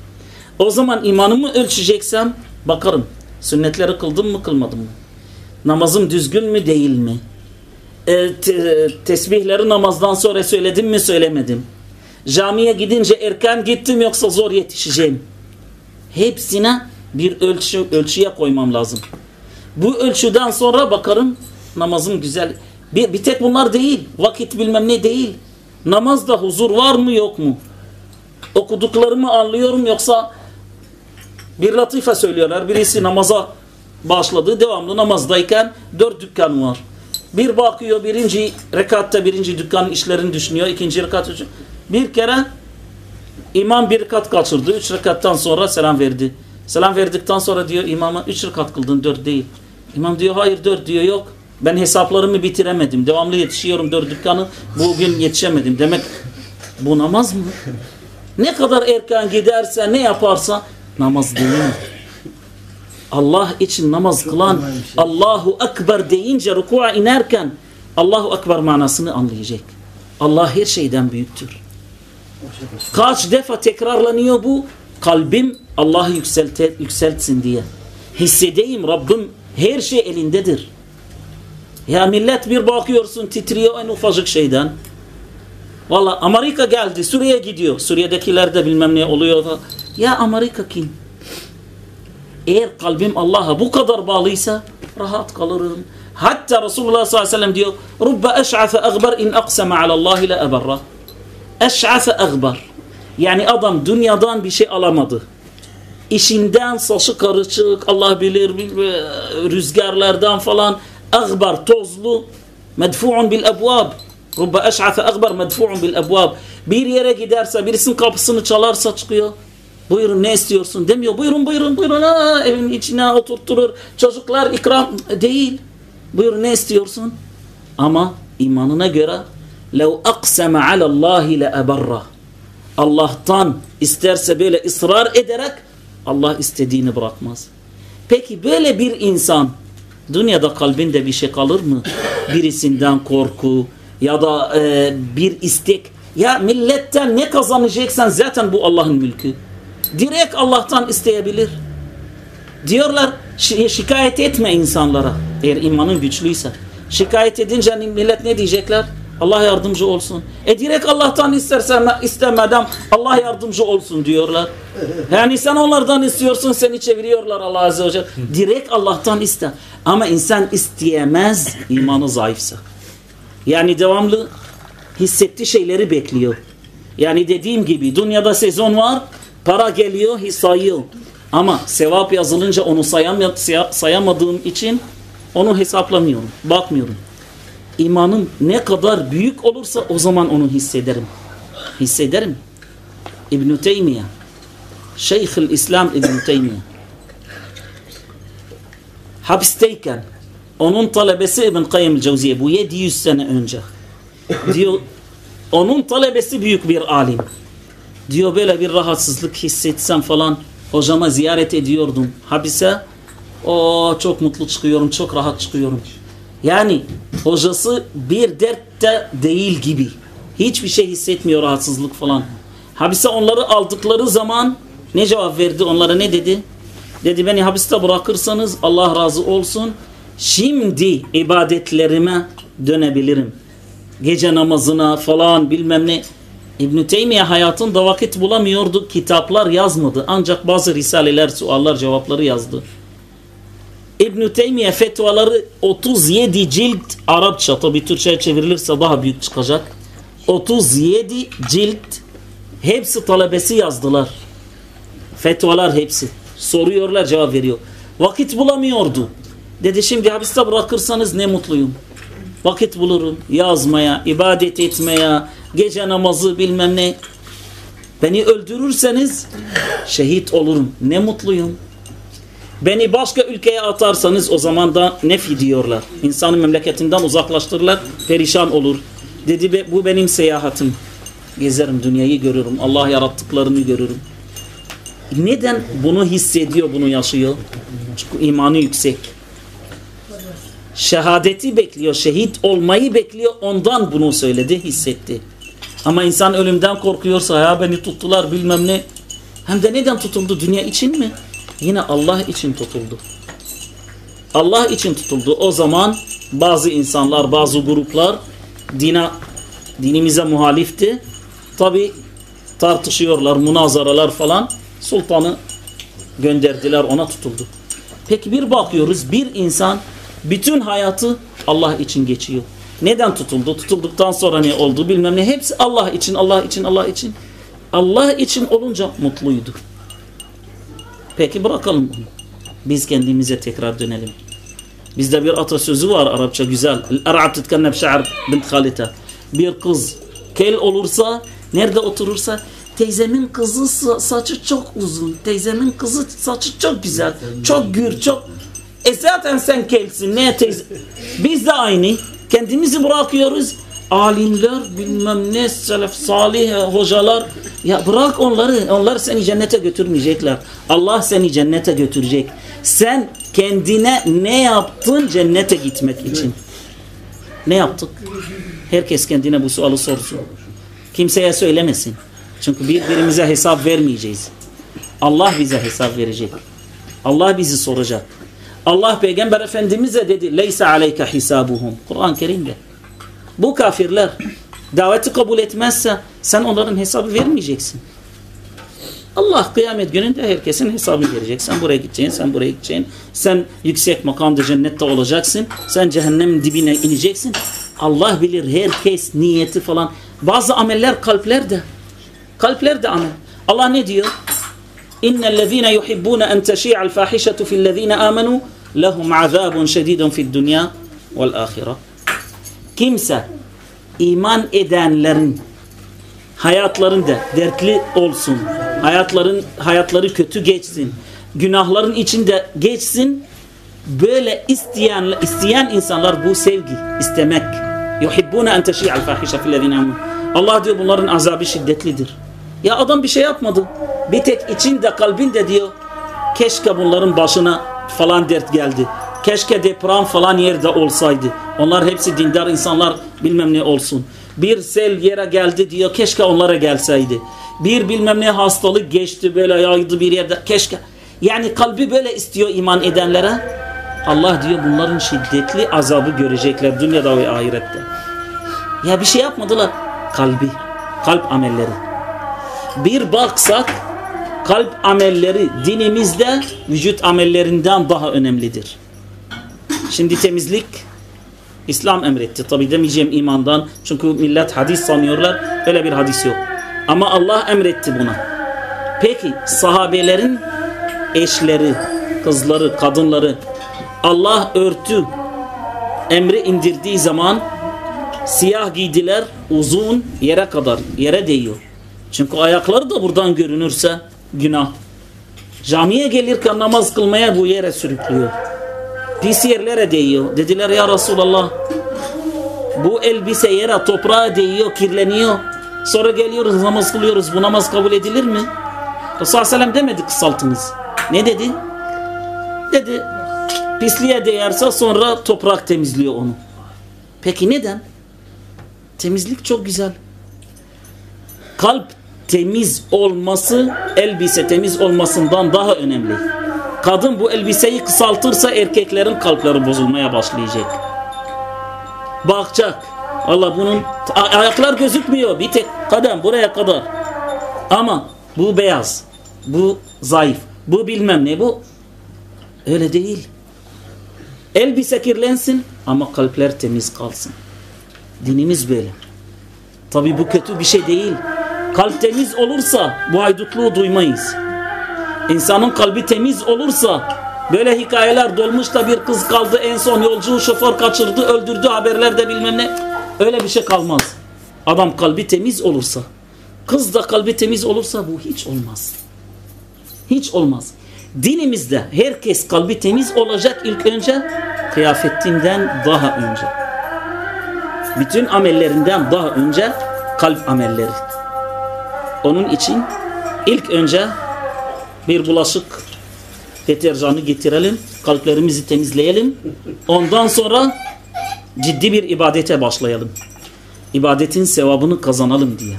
O zaman imanımı ölçeceksem bakarım. Sünnetleri kıldım mı kılmadım mı? Namazım düzgün mü değil mi? E, te, tesbihleri namazdan sonra söyledim mi söylemedim. Camiye gidince erken gittim yoksa zor yetişeceğim. Hepsine bir ölçü, ölçüye koymam lazım. Bu ölçüden sonra bakarım namazım güzel. Bir, bir tek bunlar değil. Vakit bilmem ne değil. Namazda huzur var mı yok mu? Okuduklarımı anlıyorum yoksa bir latife söylüyorlar. Birisi namaza başladı. Devamlı namazdayken dört dükkan var. Bir bakıyor birinci rekatta birinci dükkanın işlerini düşünüyor. ikinci rekat bir kere imam bir rekat kaçırdı. Üç rekattan sonra selam verdi. Selam verdikten sonra diyor imama üç rekat kıldın dört değil. İmam diyor hayır dört diyor yok. Ben hesaplarımı bitiremedim. Devamlı yetişiyorum dört dükkanı. Bugün yetişemedim. Demek bu namaz mı? Ne kadar erken giderse ne yaparsa namaz değil mi? Allah için namaz kılan Allahu Ekber deyince rukuğa inerken Allahu Ekber manasını anlayacak. Allah her şeyden büyüktür. Kaç defa tekrarlanıyor bu? Kalbim Allah'ı yükselte, yükseltsin diye. Hissedeyim Rabbim her şey elindedir. Ya millet bir bakıyorsun titriyor en ufacık şeyden. Valla Amerika geldi Suriye gidiyor. Suriye'dekiler de bilmem ne oluyor da. Ya Amerika kim? Eğer kalbim Allah'a bu kadar bağlıysa rahat kalırım. Hatta Resulullah sallallahu aleyhi ve sellem diyor Rubbe eş'afe agbar in akseme alallahi le eberra. Eş'afe agbar. Yani adam dünyadan bir şey alamadı. İşinden saçı karışık Allah bilir, rüzgarlardan falan agbar tozlu medfu'un bil ebvab. Rubbe eş'afe agbar medfu'un bil ebvab. Bir yere giderse birisinin kapısını çalarsa çıkıyor. Buyurun ne istiyorsun demiyor. Buyurun buyurun buyurun ha, evin içine oturtturur. Çocuklar ikram değil. Buyurun ne istiyorsun? Ama imanına göre lev akseme alallahi le eberra. Allah'tan isterse böyle ısrar ederek Allah istediğini bırakmaz. Peki böyle bir insan dünyada kalbinde bir şey kalır mı? Birisinden korku ya da e, bir istek. Ya milletten ne kazanacaksan zaten bu Allah'ın mülkü. Direkt Allah'tan isteyebilir. Diyorlar şikayet etme insanlara eğer imanın güçlüyse. Şikayet edince millet ne diyecekler? Allah yardımcı olsun. E direkt Allah'tan istersen istemeden Allah yardımcı olsun diyorlar. Yani sen onlardan istiyorsun seni çeviriyorlar Allah Azze ve Celle. Direkt Allah'tan iste. Ama insan isteyemez imanı zayıfsa. Yani devamlı hissettiği şeyleri bekliyor. Yani dediğim gibi dünyada sezon var para geliyor sayıyor. Ama sevap yazılınca onu sayamadığım için onu hesaplamıyorum. Bakmıyorum. İmanım ne kadar büyük olursa o zaman onu hissederim. Hissederim. İbn-i Teymiye Şeyhül İslam İbn-i Teymiye hapisteyken onun talebesi İbn Kayyım Cevziye bu 700 sene önce diyor onun talebesi büyük bir alim diyor böyle bir rahatsızlık hissetsem falan hocama ziyaret ediyordum hapise. O çok mutlu çıkıyorum, çok rahat çıkıyorum. Yani hocası bir dertte değil gibi. Hiçbir şey hissetmiyor rahatsızlık falan. Hapise onları aldıkları zaman ne cevap verdi? Onlara ne dedi? Dedi beni hapiste bırakırsanız Allah razı olsun. Şimdi ibadetlerime dönebilirim. Gece namazına falan bilmem ne. İbn-i Teymiye hayatında vakit bulamıyordu. Kitaplar yazmadı. Ancak bazı risaleler, suallar, cevapları yazdı. İbn-i Teymiye fetvaları 37 cilt Arapça. Tabi Türkçe'ye çevrilirse daha büyük çıkacak. 37 cilt hepsi talebesi yazdılar. Fetvalar hepsi. Soruyorlar cevap veriyor. Vakit bulamıyordu. Dedi şimdi hapiste bırakırsanız ne mutluyum. Vakit bulurum yazmaya, ibadet etmeye, gece namazı bilmem ne. Beni öldürürseniz şehit olurum. Ne mutluyum. Beni başka ülkeye atarsanız o zaman da nefi diyorlar. İnsanı memleketinden uzaklaştırırlar, perişan olur. Dedi bu benim seyahatim. Gezerim, dünyayı görürüm, Allah yarattıklarını görürüm. Neden bunu hissediyor, bunu yaşıyor? Çünkü imanı yüksek. Şehadeti bekliyor, şehit olmayı bekliyor. Ondan bunu söyledi, hissetti. Ama insan ölümden korkuyorsa ya beni tuttular bilmem ne. Hem de neden tutuldu? Dünya için mi? Yine Allah için tutuldu. Allah için tutuldu. O zaman bazı insanlar, bazı gruplar dina, dinimize muhalifti. Tabi tartışıyorlar, münazaralar falan. Sultanı gönderdiler, ona tutuldu. Peki bir bakıyoruz, bir insan bütün hayatı Allah için geçiyor. Neden tutuldu? Tutulduktan sonra ne oldu bilmem ne. Hepsi Allah için, Allah için, Allah için. Allah için olunca mutluydu. Peki bırakalım bunu. Biz kendimize tekrar dönelim. Bizde bir atasözü var Arapça güzel. El-ar'at tutkenneb şa'ar bint Halite. Bir kız kel olursa, nerede oturursa teyzemin kızı saçı çok uzun. Teyzemin kızı saçı çok güzel. Çok gür, çok... E zaten sen kelsin. Ne teyze? Biz de aynı. Kendimizi bırakıyoruz. Alimler bilmem ne selef salih hocalar. Ya bırak onları onlar seni cennete götürmeyecekler. Allah seni cennete götürecek. Sen kendine ne yaptın cennete gitmek için? Ne yaptık? Herkes kendine bu sualı sorsun. Kimseye söylemesin. Çünkü birbirimize hesap vermeyeceğiz. Allah bize hesap verecek. Allah bizi soracak. Allah peygamber efendimize dedi leysa aleyke hisabuhum. Kur'an-ı Kerim'de bu kafirler daveti kabul etmezse sen onların hesabı vermeyeceksin. Allah kıyamet gününde herkesin hesabını verecek. Sen buraya gideceksin, sen buraya gideceksin. Sen yüksek makamda cennette olacaksın. Sen cehennemin dibine ineceksin. Allah bilir herkes niyeti falan. Bazı ameller kalplerde. Kalplerde amel. Allah ne diyor? İnnellezîne yuhibbûne en teşî'al fâhişetu fillezîne âmenû lehum azâbun şedîdun fid dünya vel âhire kimse iman edenlerin hayatlarında dertli olsun, hayatların hayatları kötü geçsin, günahların içinde geçsin, böyle isteyen isteyen insanlar bu sevgi istemek. Yuhibbuna en teşi'al fahisha fillezine Allah diyor bunların azabı şiddetlidir. Ya adam bir şey yapmadı. Bir tek içinde kalbinde diyor keşke bunların başına falan dert geldi. Keşke deprem falan yerde olsaydı. Onlar hepsi dindar insanlar bilmem ne olsun. Bir sel yere geldi diyor keşke onlara gelseydi. Bir bilmem ne hastalık geçti böyle yaydı bir yerde keşke. Yani kalbi böyle istiyor iman edenlere. Allah diyor bunların şiddetli azabı görecekler dünyada ve ahirette. Ya bir şey yapmadılar. Kalbi, kalp amelleri. Bir baksak kalp amelleri dinimizde vücut amellerinden daha önemlidir. Şimdi temizlik İslam emretti. Tabi demeyeceğim imandan. Çünkü millet hadis sanıyorlar. Öyle bir hadis yok. Ama Allah emretti buna. Peki sahabelerin eşleri, kızları, kadınları Allah örtü emri indirdiği zaman siyah giydiler uzun yere kadar yere değiyor. Çünkü ayakları da buradan görünürse günah. Camiye gelirken namaz kılmaya bu yere sürüklüyor pis yerlere değiyor. Dediler ya Resulallah bu elbise yere toprağa değiyor, kirleniyor. Sonra geliyoruz namaz kılıyoruz. Bu namaz kabul edilir mi? Resulullah Aleyhisselam demedi kısaltınız. Ne dedi? Dedi pisliğe değerse sonra toprak temizliyor onu. Peki neden? Temizlik çok güzel. Kalp temiz olması elbise temiz olmasından daha önemli. Kadın bu elbiseyi kısaltırsa erkeklerin kalpleri bozulmaya başlayacak. Bakacak. Allah bunun ayaklar gözükmüyor. Bir tek kadem buraya kadar. Ama bu beyaz. Bu zayıf. Bu bilmem ne bu. Öyle değil. Elbise kirlensin ama kalpler temiz kalsın. Dinimiz böyle. Tabi bu kötü bir şey değil. Kalp temiz olursa bu haydutluğu duymayız. İnsanın kalbi temiz olursa böyle hikayeler dolmuş da bir kız kaldı en son yolcu şoför kaçırdı öldürdü haberlerde bilmem ne. Öyle bir şey kalmaz. Adam kalbi temiz olursa kız da kalbi temiz olursa bu hiç olmaz. Hiç olmaz. Dinimizde herkes kalbi temiz olacak ilk önce kıyafetinden daha önce. Bütün amellerinden daha önce kalp amelleri. Onun için ilk önce bir bulaşık deterjanı getirelim. Kalplerimizi temizleyelim. Ondan sonra ciddi bir ibadete başlayalım. İbadetin sevabını kazanalım diye.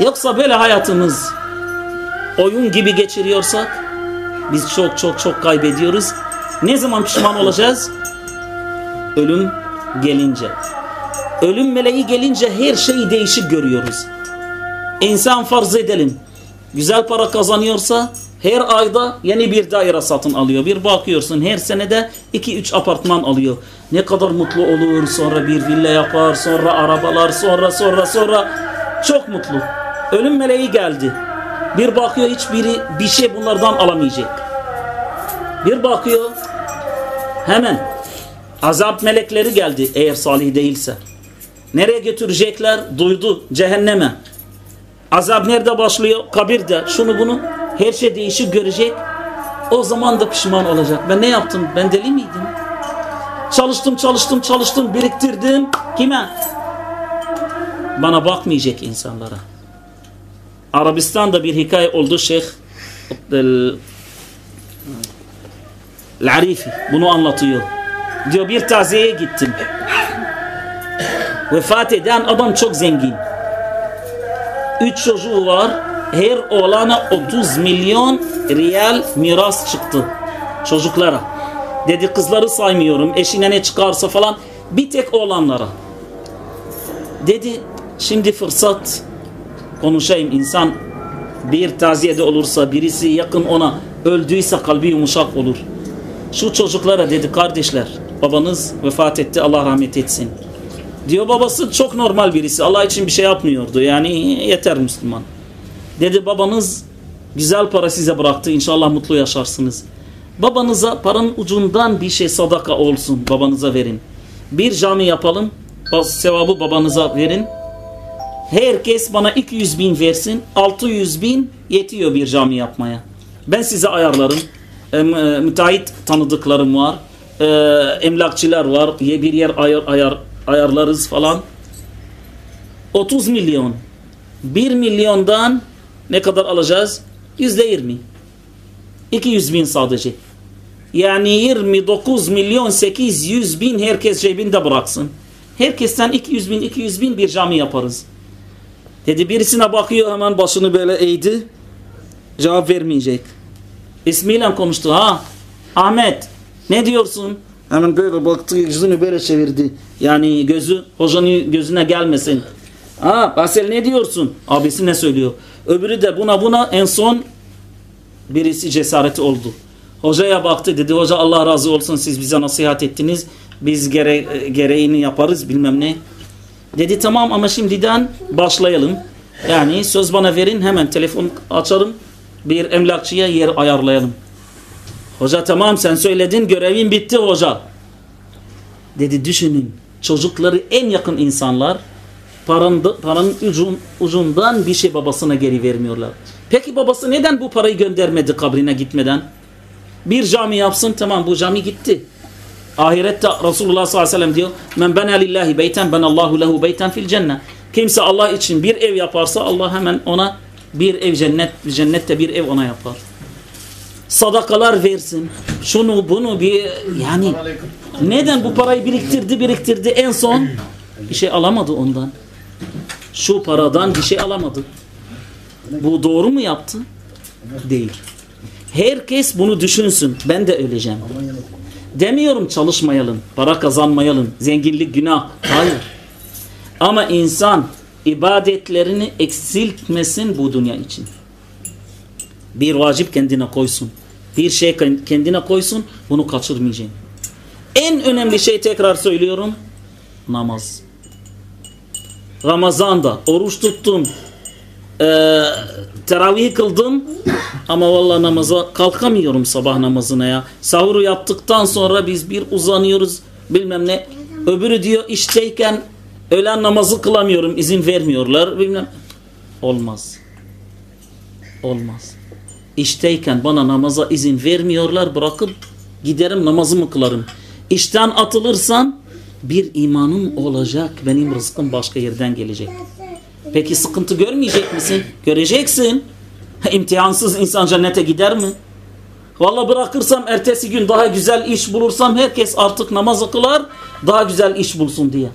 Yoksa böyle hayatımız oyun gibi geçiriyorsak biz çok çok çok kaybediyoruz. Ne zaman pişman olacağız? Ölüm gelince. Ölüm meleği gelince her şeyi değişik görüyoruz. İnsan farz edelim. Güzel para kazanıyorsa her ayda yeni bir daire satın alıyor. Bir bakıyorsun her senede 2-3 apartman alıyor. Ne kadar mutlu olur. Sonra bir villa yapar. Sonra arabalar. Sonra sonra sonra. Çok mutlu. Ölüm meleği geldi. Bir bakıyor hiçbiri bir şey bunlardan alamayacak. Bir bakıyor hemen azap melekleri geldi eğer salih değilse. Nereye götürecekler? Duydu cehenneme. Azap nerede başlıyor? Kabirde. Şunu bunu her şey değişik görecek. O zaman da pişman olacak. Ben ne yaptım? Ben deli miydim? Çalıştım, çalıştım, çalıştım, biriktirdim. Kime? Bana bakmayacak insanlara. Arabistan'da bir hikaye oldu Şeyh Arifi bunu anlatıyor. Diyor bir taziyeye gittim. Vefat eden adam çok zengin. Üç çocuğu var. Her oğlana 30 milyon riyal miras çıktı. Çocuklara. Dedi kızları saymıyorum. Eşine ne çıkarsa falan. Bir tek oğlanlara. Dedi şimdi fırsat konuşayım. insan bir taziyede olursa birisi yakın ona öldüyse kalbi yumuşak olur. Şu çocuklara dedi kardeşler babanız vefat etti Allah rahmet etsin. Diyor babası çok normal birisi. Allah için bir şey yapmıyordu. Yani yeter Müslüman. Dedi babanız güzel para size bıraktı. İnşallah mutlu yaşarsınız. Babanıza paranın ucundan bir şey sadaka olsun. Babanıza verin. Bir cami yapalım. Sevabı babanıza verin. Herkes bana 200 bin versin. 600 bin yetiyor bir cami yapmaya. Ben size ayarlarım. E, müteahhit tanıdıklarım var. E, emlakçılar var. Bir yer ayar, ayar ayarlarız falan. 30 milyon. 1 milyondan ne kadar alacağız? Yüzde 20. 200 bin sadece. Yani 29 milyon 800 bin herkes cebinde bıraksın. Herkesten 200 bin 200 bin bir cami yaparız. Dedi birisine bakıyor hemen başını böyle eğdi. Cevap vermeyecek. İsmiyle konuştu. Ha Ahmet ne diyorsun? Hemen böyle baktı yüzünü böyle çevirdi. Yani gözü hocanın gözüne gelmesin. Ha Basel ne diyorsun? Abisi ne söylüyor? Öbürü de buna buna en son birisi cesareti oldu. Hocaya baktı dedi hoca Allah razı olsun siz bize nasihat ettiniz. Biz gere gereğini yaparız bilmem ne. Dedi tamam ama şimdiden başlayalım. Yani söz bana verin hemen telefon açalım. Bir emlakçıya yer ayarlayalım. Hoca tamam sen söyledin görevin bitti hoca. Dedi düşünün çocukları en yakın insanlar paranın, paranın ucun, ucundan bir şey babasına geri vermiyorlar. Peki babası neden bu parayı göndermedi kabrine gitmeden? Bir cami yapsın tamam bu cami gitti. Ahirette Resulullah sallallahu aleyhi ve sellem diyor men bena lillahi beyten ben Allahu lehu beyten fil cennet. Kimse Allah için bir ev yaparsa Allah hemen ona Bir ev cennet, cennette bir ev ona yapar. Sadakalar versin. Şunu bunu bir yani neden bu parayı biriktirdi biriktirdi en son bir şey alamadı ondan. Şu paradan bir şey alamadı. Bu doğru mu yaptı? Değil. Herkes bunu düşünsün. Ben de öleceğim. Demiyorum çalışmayalım, para kazanmayalım, zenginlik günah. Hayır. Ama insan ibadetlerini eksiltmesin bu dünya için. Bir vacip kendine koysun. Bir şey kendine koysun, bunu kaçırmayacağım. En önemli şey tekrar söylüyorum, namaz. Ramazan'da oruç tuttum, e, teravih kıldım ama vallahi namaza kalkamıyorum sabah namazına ya. Sahuru yaptıktan sonra biz bir uzanıyoruz bilmem ne. Öbürü diyor işteyken öğlen namazı kılamıyorum izin vermiyorlar bilmem. Olmaz. Olmaz. İşteyken bana namaza izin vermiyorlar bırakıp giderim namazımı kılarım. İşten atılırsan bir imanım olacak benim rızkım başka yerden gelecek. Peki sıkıntı görmeyecek misin? Göreceksin. İmtihansız insan cennete gider mi? Valla bırakırsam ertesi gün daha güzel iş bulursam herkes artık namaz kılar daha güzel iş bulsun diye.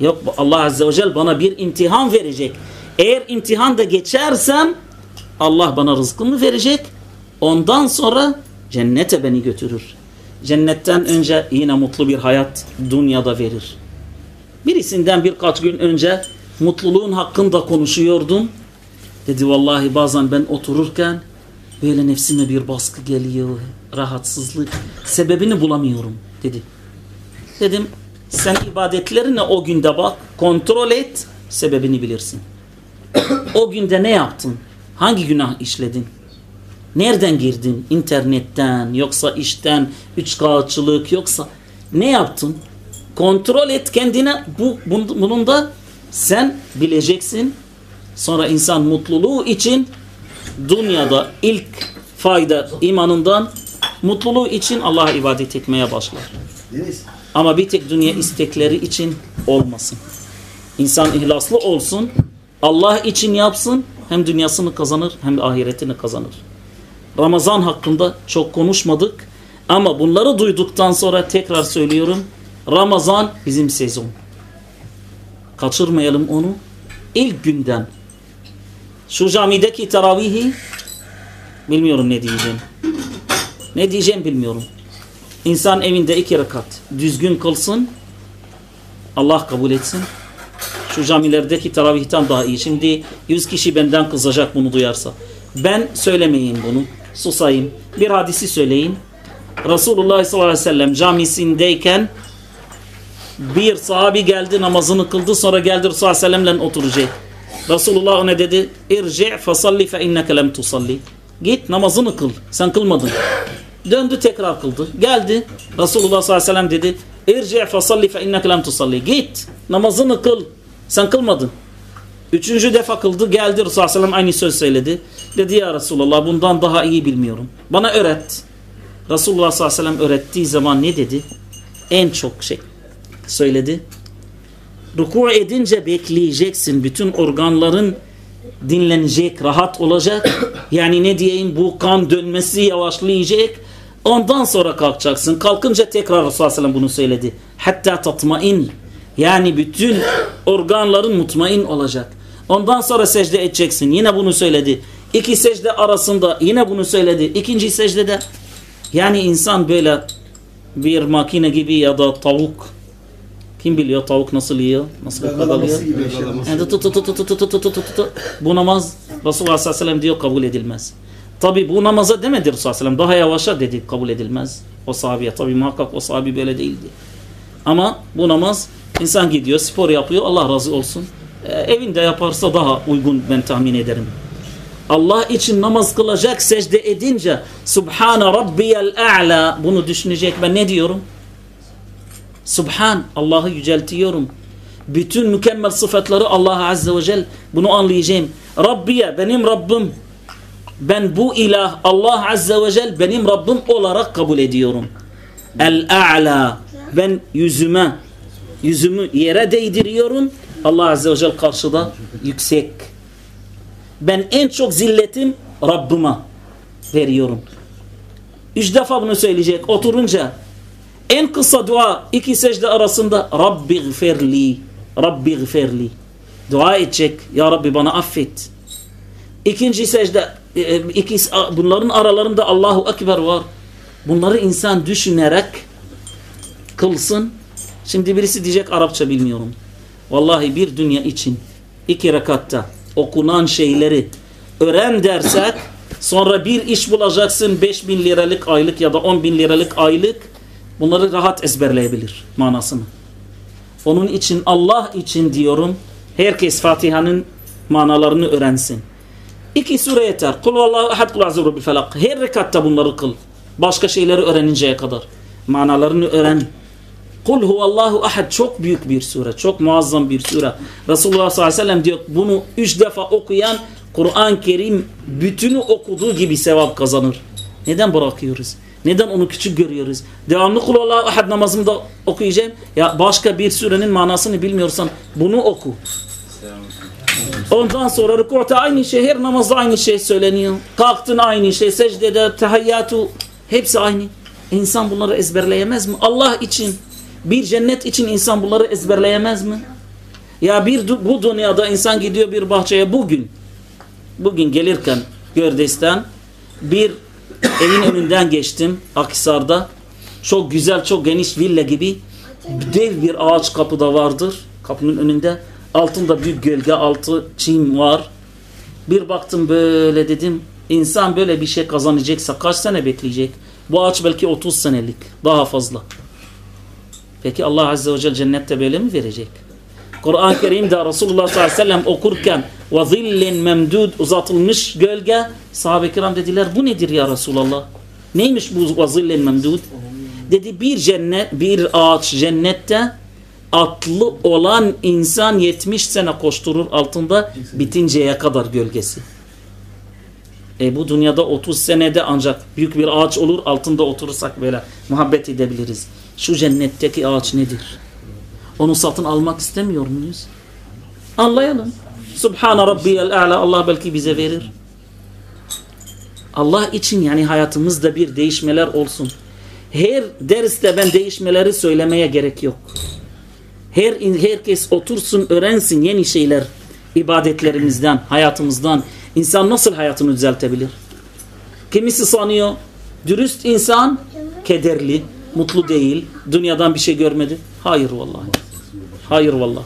Yok Allah Azze ve Celle bana bir imtihan verecek. Eğer imtihanda geçersem Allah bana rızkımı verecek. Ondan sonra cennete beni götürür. Cennetten önce yine mutlu bir hayat dünyada verir. Birisinden birkaç gün önce mutluluğun hakkında konuşuyordum. Dedi vallahi bazen ben otururken böyle nefsime bir baskı geliyor, rahatsızlık. Sebebini bulamıyorum dedi. Dedim sen ibadetlerine o günde bak, kontrol et, sebebini bilirsin. o günde ne yaptın? Hangi günah işledin? Nereden girdin? İnternetten, yoksa işten, üç kağıtçılık, yoksa ne yaptın? Kontrol et kendine. Bu, bunun da sen bileceksin. Sonra insan mutluluğu için dünyada ilk fayda imanından mutluluğu için Allah'a ibadet etmeye başlar. Ama bir tek dünya istekleri için olmasın. İnsan ihlaslı olsun. Allah için yapsın. Hem dünyasını kazanır hem de ahiretini kazanır. Ramazan hakkında çok konuşmadık. Ama bunları duyduktan sonra tekrar söylüyorum. Ramazan bizim sezon. Kaçırmayalım onu. İlk günden. Şu camideki teravihi bilmiyorum ne diyeceğim. Ne diyeceğim bilmiyorum. İnsan evinde iki rekat düzgün kılsın. Allah kabul etsin. Şu camilerdeki teravihten daha iyi. Şimdi yüz kişi benden kızacak bunu duyarsa. Ben söylemeyin bunu. Susayım. Bir hadisi söyleyin. Resulullah sallallahu aleyhi ve sellem camisindeyken bir sahabi geldi namazını kıldı sonra geldi Resulullah sallallahu aleyhi ve oturacak. Resulullah ona dedi irci' fasalli fe inneke lem tusalli. Git namazını kıl. Sen kılmadın. Döndü tekrar kıldı. Geldi. Resulullah sallallahu aleyhi ve sellem dedi irci' fasalli fe inneke lem tusalli. Git namazını kıl. Sen kılmadın. Üçüncü defa kıldı. Geldi Resulullah aleyhi ve sellem aynı söz söyledi. Dedi ya Resulullah bundan daha iyi bilmiyorum. Bana öğret. Resulullah sallallahu aleyhi ve sellem öğrettiği zaman ne dedi? En çok şey söyledi. Ruku edince bekleyeceksin. Bütün organların dinlenecek, rahat olacak. Yani ne diyeyim bu kan dönmesi yavaşlayacak. Ondan sonra kalkacaksın. Kalkınca tekrar Resulullah sallallahu bunu söyledi. Hatta tatmain. Yani bütün organların mutmain olacak. Ondan sonra secde edeceksin. Yine bunu söyledi. İki secde arasında yine bunu söyledi. İkinci secdede yani insan böyle bir makine gibi ya da tavuk kim biliyor tavuk nasıl yiyor? Nasıl kabalıyor? Yani tut tut tut tut tut tut tut tut Bu namaz Resulullah sallallahu aleyhi ve sellem diyor kabul edilmez. Tabi bu namaza demedi Resulullah sallallahu aleyhi ve sellem. Daha yavaşa dedi kabul edilmez. O sahabeye tabi muhakkak o sahabi böyle değildi. Ama bu namaz insan gidiyor spor yapıyor Allah razı olsun. E, evinde yaparsa daha uygun ben tahmin ederim. Allah için namaz kılacak secde edince Subhane Rabbiyel A'la bunu düşünecek ben ne diyorum? Subhan Allah'ı yüceltiyorum. Bütün mükemmel sıfatları Allah Azze ve Celle bunu anlayacağım. Rabbiye benim Rabbim ben bu ilah Allah Azze ve Celle benim Rabbim olarak kabul ediyorum. El-A'la ben yüzüme yüzümü yere değdiriyorum. Allah Azze ve Celle karşıda yüksek. Ben en çok zilletim Rabbime veriyorum. Üç defa bunu söyleyecek. Oturunca en kısa dua iki secde arasında Rabbi gferli Rabbi gferli dua edecek. Ya Rabbi bana affet. İkinci secde e, e, iki, bunların aralarında Allahu Ekber var. Bunları insan düşünerek kılsın. Şimdi birisi diyecek Arapça bilmiyorum. Vallahi bir dünya için iki rekatta okunan şeyleri öğren dersek sonra bir iş bulacaksın 5 bin liralık aylık ya da 10 bin liralık aylık bunları rahat ezberleyebilir manasını. Onun için Allah için diyorum herkes Fatiha'nın manalarını öğrensin. İki sure yeter. Kul vallahu ahad kul bil felak. Her rekatta bunları kıl. Başka şeyleri öğreninceye kadar. Manalarını öğren. Kul huvallahu ahad çok büyük bir sure. Çok muazzam bir sure. Resulullah sallallahu aleyhi ve sellem diyor bunu üç defa okuyan Kur'an-ı Kerim bütünü okuduğu gibi sevap kazanır. Neden bırakıyoruz? Neden onu küçük görüyoruz? Devamlı kul Allahu ahad namazımda okuyacağım. Ya başka bir surenin manasını bilmiyorsan bunu oku. Ondan sonra rükûta aynı şey, her namazda aynı şey söyleniyor. Kalktın aynı şey, secdede, tehayyatu hepsi aynı. İnsan bunları ezberleyemez mi? Allah için, bir cennet için insan bunları ezberleyemez mi? Ya bir bu dünyada insan gidiyor bir bahçeye bugün, bugün gelirken Gördes'ten bir evin önünden geçtim Akhisar'da. Çok güzel, çok geniş villa gibi dev bir ağaç kapıda vardır. Kapının önünde. Altında büyük gölge, altı çim var. Bir baktım böyle dedim. İnsan böyle bir şey kazanacaksa kaç sene bekleyecek? Bu ağaç belki 30 senelik. Daha fazla. Peki Allah Azze ve Celle cennette böyle mi verecek? Kur'an-ı Kerim'de Resulullah sallallahu aleyhi ve sellem okurken ve zillin memdud uzatılmış gölge sahabe-i kiram dediler bu nedir ya Resulallah? Neymiş bu ve zillin memdud? Dedi bir cennet, bir ağaç cennette atlı olan insan 70 sene koşturur altında bitinceye kadar gölgesi. E bu dünyada 30 senede ancak büyük bir ağaç olur altında oturursak böyle muhabbet edebiliriz. Şu cennetteki ağaç nedir? Onu satın almak istemiyor muyuz? Anlayalım. Subhane Rabbiyel A'la Allah belki bize verir. Allah için yani hayatımızda bir değişmeler olsun. Her derste ben değişmeleri söylemeye gerek yok. Her herkes otursun, öğrensin yeni şeyler ibadetlerimizden, hayatımızdan. İnsan nasıl hayatını düzeltebilir? Kimisi sanıyor dürüst insan kederli, mutlu değil, dünyadan bir şey görmedi. Hayır vallahi. Hayır vallahi.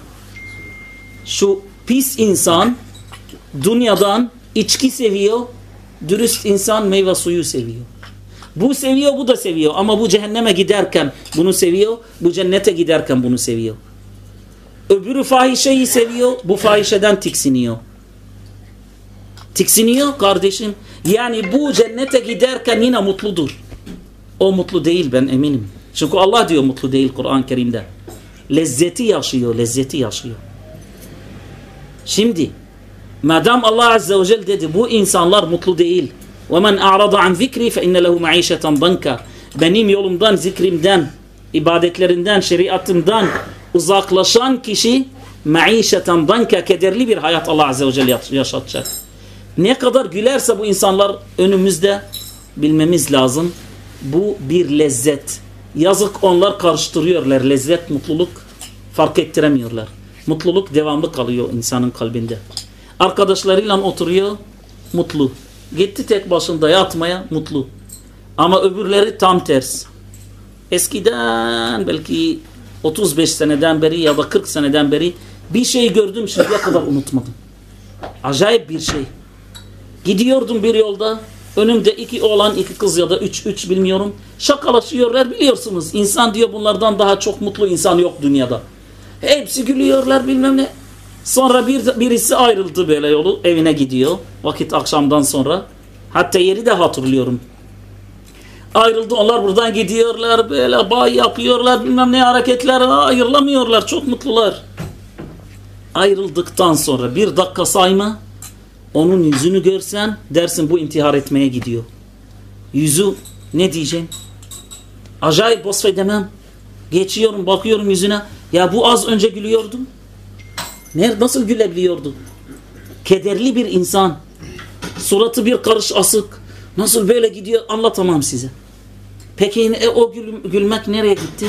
Şu pis insan dünyadan içki seviyor, dürüst insan meyve suyu seviyor. Bu seviyor, bu da seviyor. Ama bu cehenneme giderken bunu seviyor, bu cennete giderken bunu seviyor. Öbürü fahişeyi seviyor, bu fahişeden tiksiniyor. Tiksiniyor kardeşim. Yani bu cennete giderken yine mutludur. O mutlu değil ben eminim. Çünkü Allah diyor mutlu değil Kur'an-ı Kerim'de. Lezzeti yaşıyor, lezzeti yaşıyor. Şimdi madem Allah Azze ve Celle dedi bu insanlar mutlu değil. وَمَنْ أَعْرَضَ عَنْ ذِكْرِ فَاِنَّ لَهُ مَعِيشَةً ضَنْكَ Benim yolumdan, zikrimden, ibadetlerinden, şeriatımdan uzaklaşan kişi maişeten danka kederli bir hayat Allah Azze ve Celle yaşatacak. Ne kadar gülerse bu insanlar önümüzde bilmemiz lazım. Bu bir lezzet. Yazık onlar karıştırıyorlar. Lezzet, mutluluk fark ettiremiyorlar. Mutluluk devamlı kalıyor insanın kalbinde. Arkadaşlarıyla oturuyor, mutlu. Gitti tek başında yatmaya, mutlu. Ama öbürleri tam ters. Eskiden belki 35 seneden beri ya da 40 seneden beri bir şey gördüm şimdiye kadar unutmadım. Acayip bir şey. Gidiyordum bir yolda. Önümde iki oğlan, iki kız ya da üç, üç bilmiyorum. Şakalaşıyorlar biliyorsunuz. İnsan diyor bunlardan daha çok mutlu insan yok dünyada. Hepsi gülüyorlar bilmem ne. Sonra bir, birisi ayrıldı böyle yolu evine gidiyor. Vakit akşamdan sonra. Hatta yeri de hatırlıyorum. Ayrıldı onlar buradan gidiyorlar böyle bay yapıyorlar bilmem ne hareketler ayrılamıyorlar çok mutlular. Ayrıldıktan sonra bir dakika sayma onun yüzünü görsen dersin bu intihar etmeye gidiyor. Yüzü ne diyeceğim? Acayip demem. Geçiyorum bakıyorum yüzüne. Ya bu az önce gülüyordu. Nerede nasıl gülebiliyordu? Kederli bir insan. Suratı bir karış asık. Nasıl böyle gidiyor anlatamam size. Peki e, o gül, gülmek nereye gitti?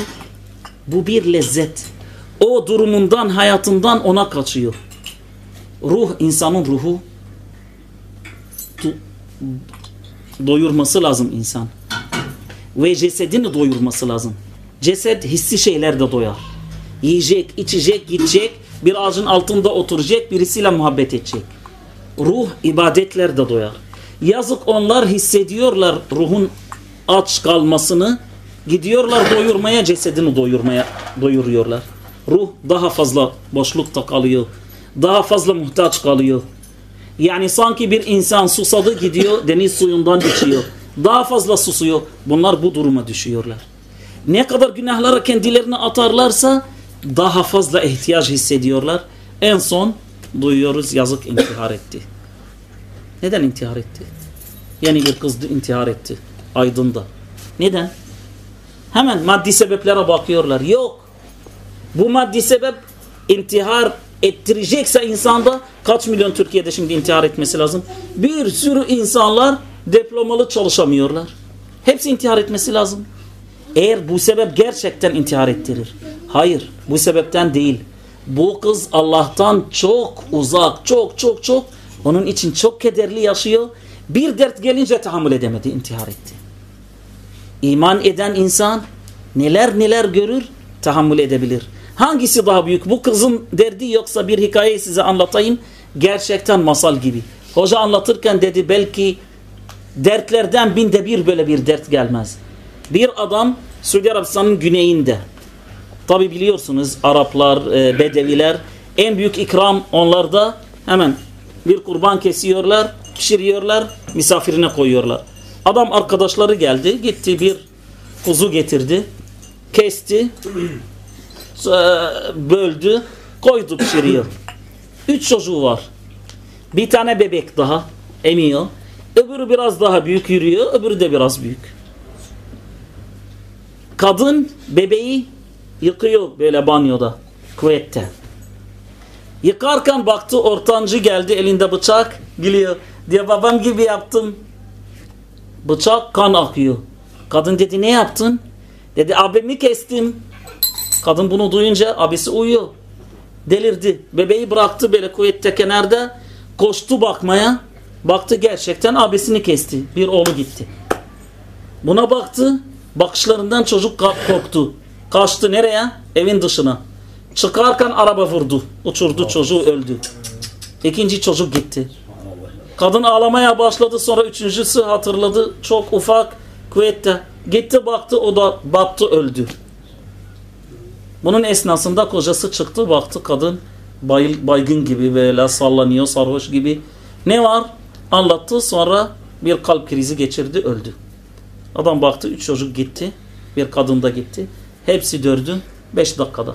Bu bir lezzet. O durumundan, hayatından ona kaçıyor. Ruh, insanın ruhu doyurması lazım insan. Ve cesedini doyurması lazım. Ceset hissi şeyler de doyar. Yiyecek, içecek, gidecek, bir ağacın altında oturacak, birisiyle muhabbet edecek. Ruh ibadetler de doyar. Yazık onlar hissediyorlar ruhun aç kalmasını, gidiyorlar doyurmaya, cesedini doyurmaya doyuruyorlar. Ruh daha fazla boşlukta kalıyor. Daha fazla muhtaç kalıyor. Yani sanki bir insan susadı gidiyor deniz suyundan içiyor. Daha fazla susuyor. Bunlar bu duruma düşüyorlar. Ne kadar günahlara kendilerini atarlarsa daha fazla ihtiyaç hissediyorlar. En son duyuyoruz yazık intihar etti. Neden intihar etti? Yeni bir kız intihar etti. Aydın'da. Neden? Hemen maddi sebeplere bakıyorlar. Yok. Bu maddi sebep intihar ettirecekse insanda kaç milyon Türkiye'de şimdi intihar etmesi lazım? Bir sürü insanlar diplomalı çalışamıyorlar. Hepsi intihar etmesi lazım. Eğer bu sebep gerçekten intihar ettirir. Hayır bu sebepten değil. Bu kız Allah'tan çok uzak, çok çok çok onun için çok kederli yaşıyor. Bir dert gelince tahammül edemedi, intihar etti. İman eden insan neler neler görür, tahammül edebilir. Hangisi daha büyük? Bu kızın derdi yoksa bir hikayeyi size anlatayım. Gerçekten masal gibi. Hoca anlatırken dedi belki dertlerden binde bir böyle bir dert gelmez. Bir adam Suudi Arabistan'ın güneyinde. Tabi biliyorsunuz Araplar, e, Bedeviler en büyük ikram onlarda hemen bir kurban kesiyorlar, pişiriyorlar, misafirine koyuyorlar. Adam arkadaşları geldi, gitti bir kuzu getirdi, kesti, böldü, koydu pişiriyor. Üç çocuğu var. Bir tane bebek daha emiyor. Öbürü biraz daha büyük yürüyor, öbürü de biraz büyük. Kadın bebeği yıkıyor böyle banyoda, kuvvette. Yıkarken baktı ortancı geldi elinde bıçak gülüyor. Diye babam gibi yaptım. Bıçak kan akıyor. Kadın dedi ne yaptın? Dedi abimi kestim. Kadın bunu duyunca abisi uyuyor. Delirdi. Bebeği bıraktı böyle kuvvette kenarda. Koştu bakmaya. Baktı gerçekten abisini kesti. Bir oğlu gitti. Buna baktı. Bakışlarından çocuk korktu. Kaçtı nereye? Evin dışına. Çıkarken araba vurdu. Uçurdu çocuğu öldü. İkinci çocuk gitti. Kadın ağlamaya başladı. Sonra üçüncüsü hatırladı. Çok ufak kuvvette. Gitti baktı o da battı öldü. Bunun esnasında kocası çıktı baktı kadın bay, baygın gibi böyle sallanıyor sarhoş gibi. Ne var? Anlattı sonra bir kalp krizi geçirdi öldü. Adam baktı üç çocuk gitti. Bir kadın da gitti. Hepsi dördü beş dakikada.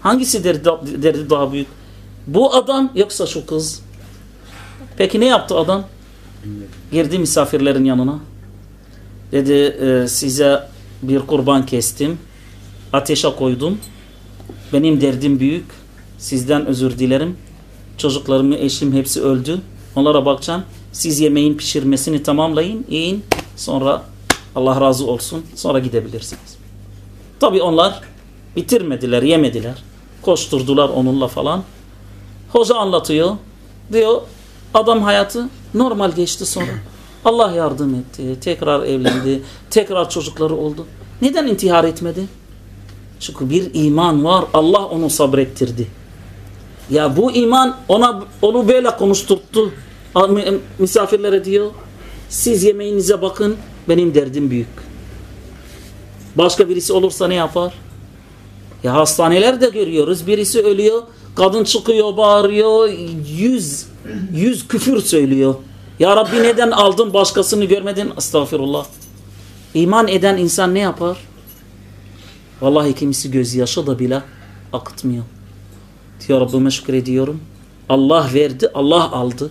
Hangisi derdi, derdi daha büyük? Bu adam yoksa şu kız? Peki ne yaptı adam? Girdi misafirlerin yanına. Dedi e, size bir kurban kestim. Ateşe koydum. Benim derdim büyük. Sizden özür dilerim. Çocuklarımı, eşim hepsi öldü. Onlara bakacağım. Siz yemeğin pişirmesini tamamlayın, yiyin. Sonra Allah razı olsun. Sonra gidebilirsiniz. Tabi onlar bitirmediler, yemediler. Koşturdular onunla falan. Hoca anlatıyor. Diyor adam hayatı normal geçti sonra. Allah yardım etti. Tekrar evlendi. Tekrar çocukları oldu. Neden intihar etmedi? Çünkü bir iman var. Allah onu sabrettirdi. Ya bu iman ona onu böyle konuşturttu. Misafirlere diyor. Siz yemeğinize bakın. Benim derdim büyük. Başka birisi olursa ne yapar? Ya hastanelerde görüyoruz. Birisi ölüyor. Kadın çıkıyor bağırıyor. Yüz, yüz küfür söylüyor. Ya Rabbi neden aldın başkasını görmedin? Estağfirullah. İman eden insan ne yapar? Vallahi kimisi gözyaşı da bile akıtmıyor. Diyor Rabbime şükrediyorum. Allah verdi, Allah aldı.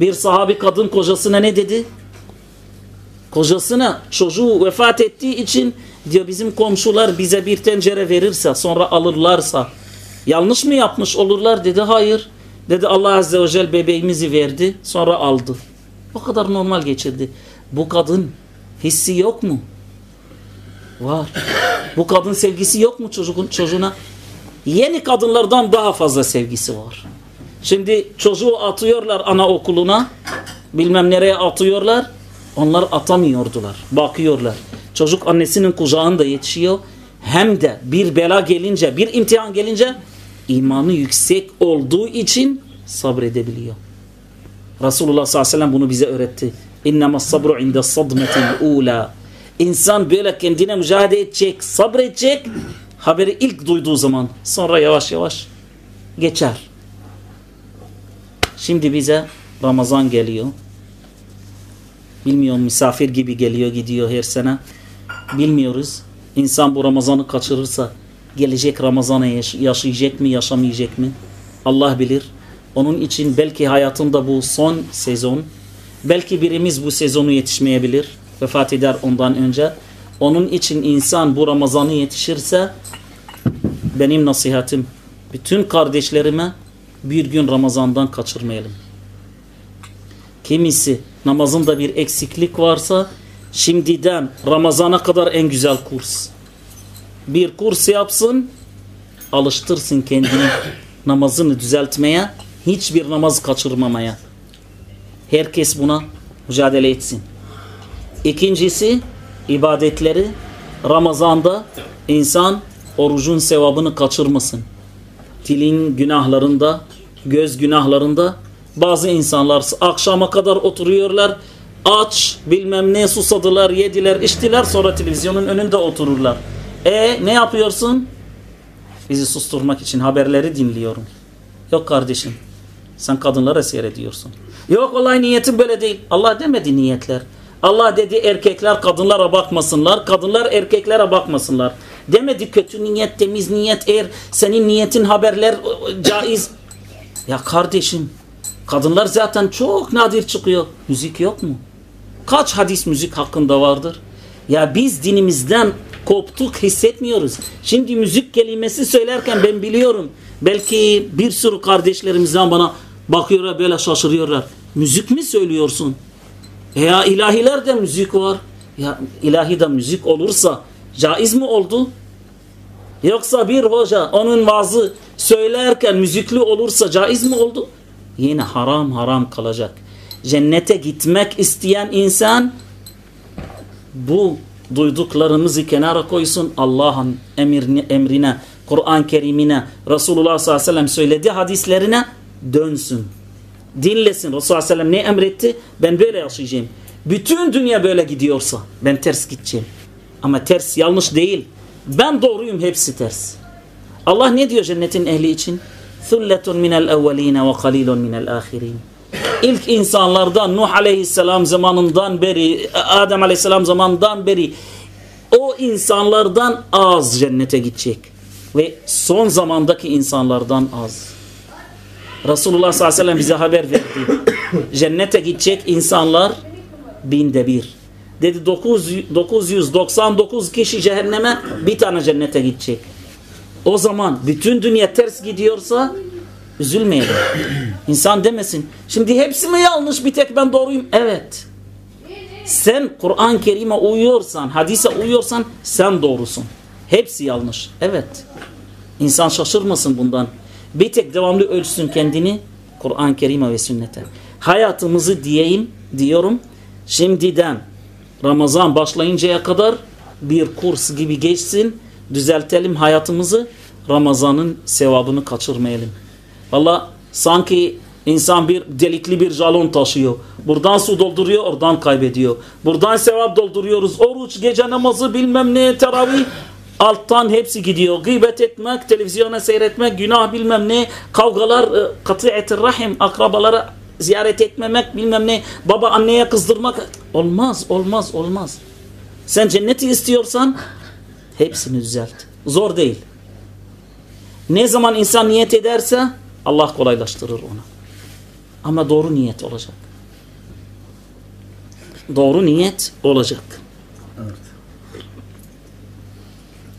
Bir sahabi kadın kocasına ne dedi? Kocasına çocuğu vefat ettiği için diyor bizim komşular bize bir tencere verirse sonra alırlarsa yanlış mı yapmış olurlar dedi. Hayır. Dedi Allah Azze ve Celle bebeğimizi verdi sonra aldı. O kadar normal geçirdi. Bu kadın hissi yok mu? Var. Bu kadın sevgisi yok mu çocuğun, çocuğuna? Yeni kadınlardan daha fazla sevgisi var. Şimdi çocuğu atıyorlar anaokuluna. Bilmem nereye atıyorlar. Onlar atamıyordular. Bakıyorlar. Çocuk annesinin kucağında yetişiyor. Hem de bir bela gelince, bir imtihan gelince imanı yüksek olduğu için sabredebiliyor. Resulullah sallallahu aleyhi ve sellem bunu bize öğretti. İnnemâ sabru inde sadmetil ula. İnsan böyle kendine mücadele edecek, sabredecek. Haberi ilk duyduğu zaman sonra yavaş yavaş geçer. Şimdi bize Ramazan geliyor. Bilmiyorum misafir gibi geliyor gidiyor her sene. Bilmiyoruz. İnsan bu Ramazan'ı kaçırırsa gelecek Ramazan'ı yaş yaşayacak mı yaşamayacak mı? Allah bilir. Onun için belki hayatında bu son sezon. Belki birimiz bu sezonu yetişmeyebilir. Vefat eder ondan önce. Onun için insan bu Ramazan'ı yetişirse benim nasihatim bütün kardeşlerime bir gün Ramazan'dan kaçırmayalım. Kimisi namazında bir eksiklik varsa şimdiden Ramazan'a kadar en güzel kurs. Bir kurs yapsın, alıştırsın kendini namazını düzeltmeye, hiçbir namaz kaçırmamaya. Herkes buna mücadele etsin. İkincisi ibadetleri Ramazan'da insan orucun sevabını kaçırmasın. Dilin günahlarında, göz günahlarında bazı insanlar akşama kadar oturuyorlar. Aç, bilmem ne susadılar, yediler, içtiler sonra televizyonun önünde otururlar. E ne yapıyorsun? Bizi susturmak için haberleri dinliyorum. Yok kardeşim. Sen kadınlara seyrediyorsun. Yok olay niyetim böyle değil. Allah demedi niyetler. Allah dedi erkekler kadınlara bakmasınlar. Kadınlar erkeklere bakmasınlar. Demedi kötü niyet, temiz niyet eğer senin niyetin haberler caiz. Ya kardeşim kadınlar zaten çok nadir çıkıyor. Müzik yok mu? Kaç hadis müzik hakkında vardır? Ya biz dinimizden koptuk hissetmiyoruz. Şimdi müzik kelimesi söylerken ben biliyorum. Belki bir sürü kardeşlerimizden bana bakıyorlar böyle şaşırıyorlar. Müzik mi söylüyorsun? E ya ilahilerde müzik var. Ya ilahide müzik olursa caiz mi oldu? Yoksa bir hoca onun vaazı söylerken müzikli olursa caiz mi oldu? Yine haram haram kalacak. Cennete gitmek isteyen insan bu duyduklarımızı kenara koysun. Allah'ın emrine, emrine Kur'an-ı Kerim'ine, Resulullah sallallahu aleyhi ve sellem söylediği hadislerine dönsün. Dinlesin. Resulullah sallallahu aleyhi ve sellem ne emretti? Ben böyle yaşayacağım. Bütün dünya böyle gidiyorsa ben ters gideceğim. Ama ters yanlış değil. Ben doğruyum hepsi ters. Allah ne diyor cennetin ehli için? Thulletun minel evveline ve kalilun minel ahirin. İlk insanlardan Nuh aleyhisselam zamanından beri, Adem aleyhisselam zamanından beri o insanlardan az cennete gidecek. Ve son zamandaki insanlardan az. Resulullah sallallahu aleyhi ve sellem bize haber verdi. Cennete gidecek insanlar binde bir. Dedi 999 kişi cehenneme bir tane cennete gidecek. O zaman bütün dünya ters gidiyorsa üzülmeyelim. İnsan demesin. Şimdi hepsi mi yanlış bir tek ben doğruyum? Evet. Sen Kur'an-ı Kerim'e uyuyorsan, hadise uyuyorsan sen doğrusun. Hepsi yanlış. Evet. İnsan şaşırmasın bundan. Bir tek devamlı ölçsün kendini Kur'an-ı Kerim'e ve sünnete. Hayatımızı diyeyim, diyorum şimdiden Ramazan başlayıncaya kadar bir kurs gibi geçsin. Düzeltelim hayatımızı. Ramazan'ın sevabını kaçırmayalım. Valla sanki insan bir delikli bir jalon taşıyor. Buradan su dolduruyor, oradan kaybediyor. Buradan sevap dolduruyoruz. Oruç, gece namazı, bilmem ne, teravih. Alttan hepsi gidiyor. Gıybet etmek, televizyona seyretmek, günah bilmem ne, kavgalar, katiyetir rahim, akrabalara ziyaret etmemek, bilmem ne, baba anneye kızdırmak. Olmaz, olmaz, olmaz. Sen cenneti istiyorsan hepsini düzelt. Zor değil. Ne zaman insan niyet ederse Allah kolaylaştırır onu. Ama doğru niyet olacak. Doğru niyet olacak. Evet.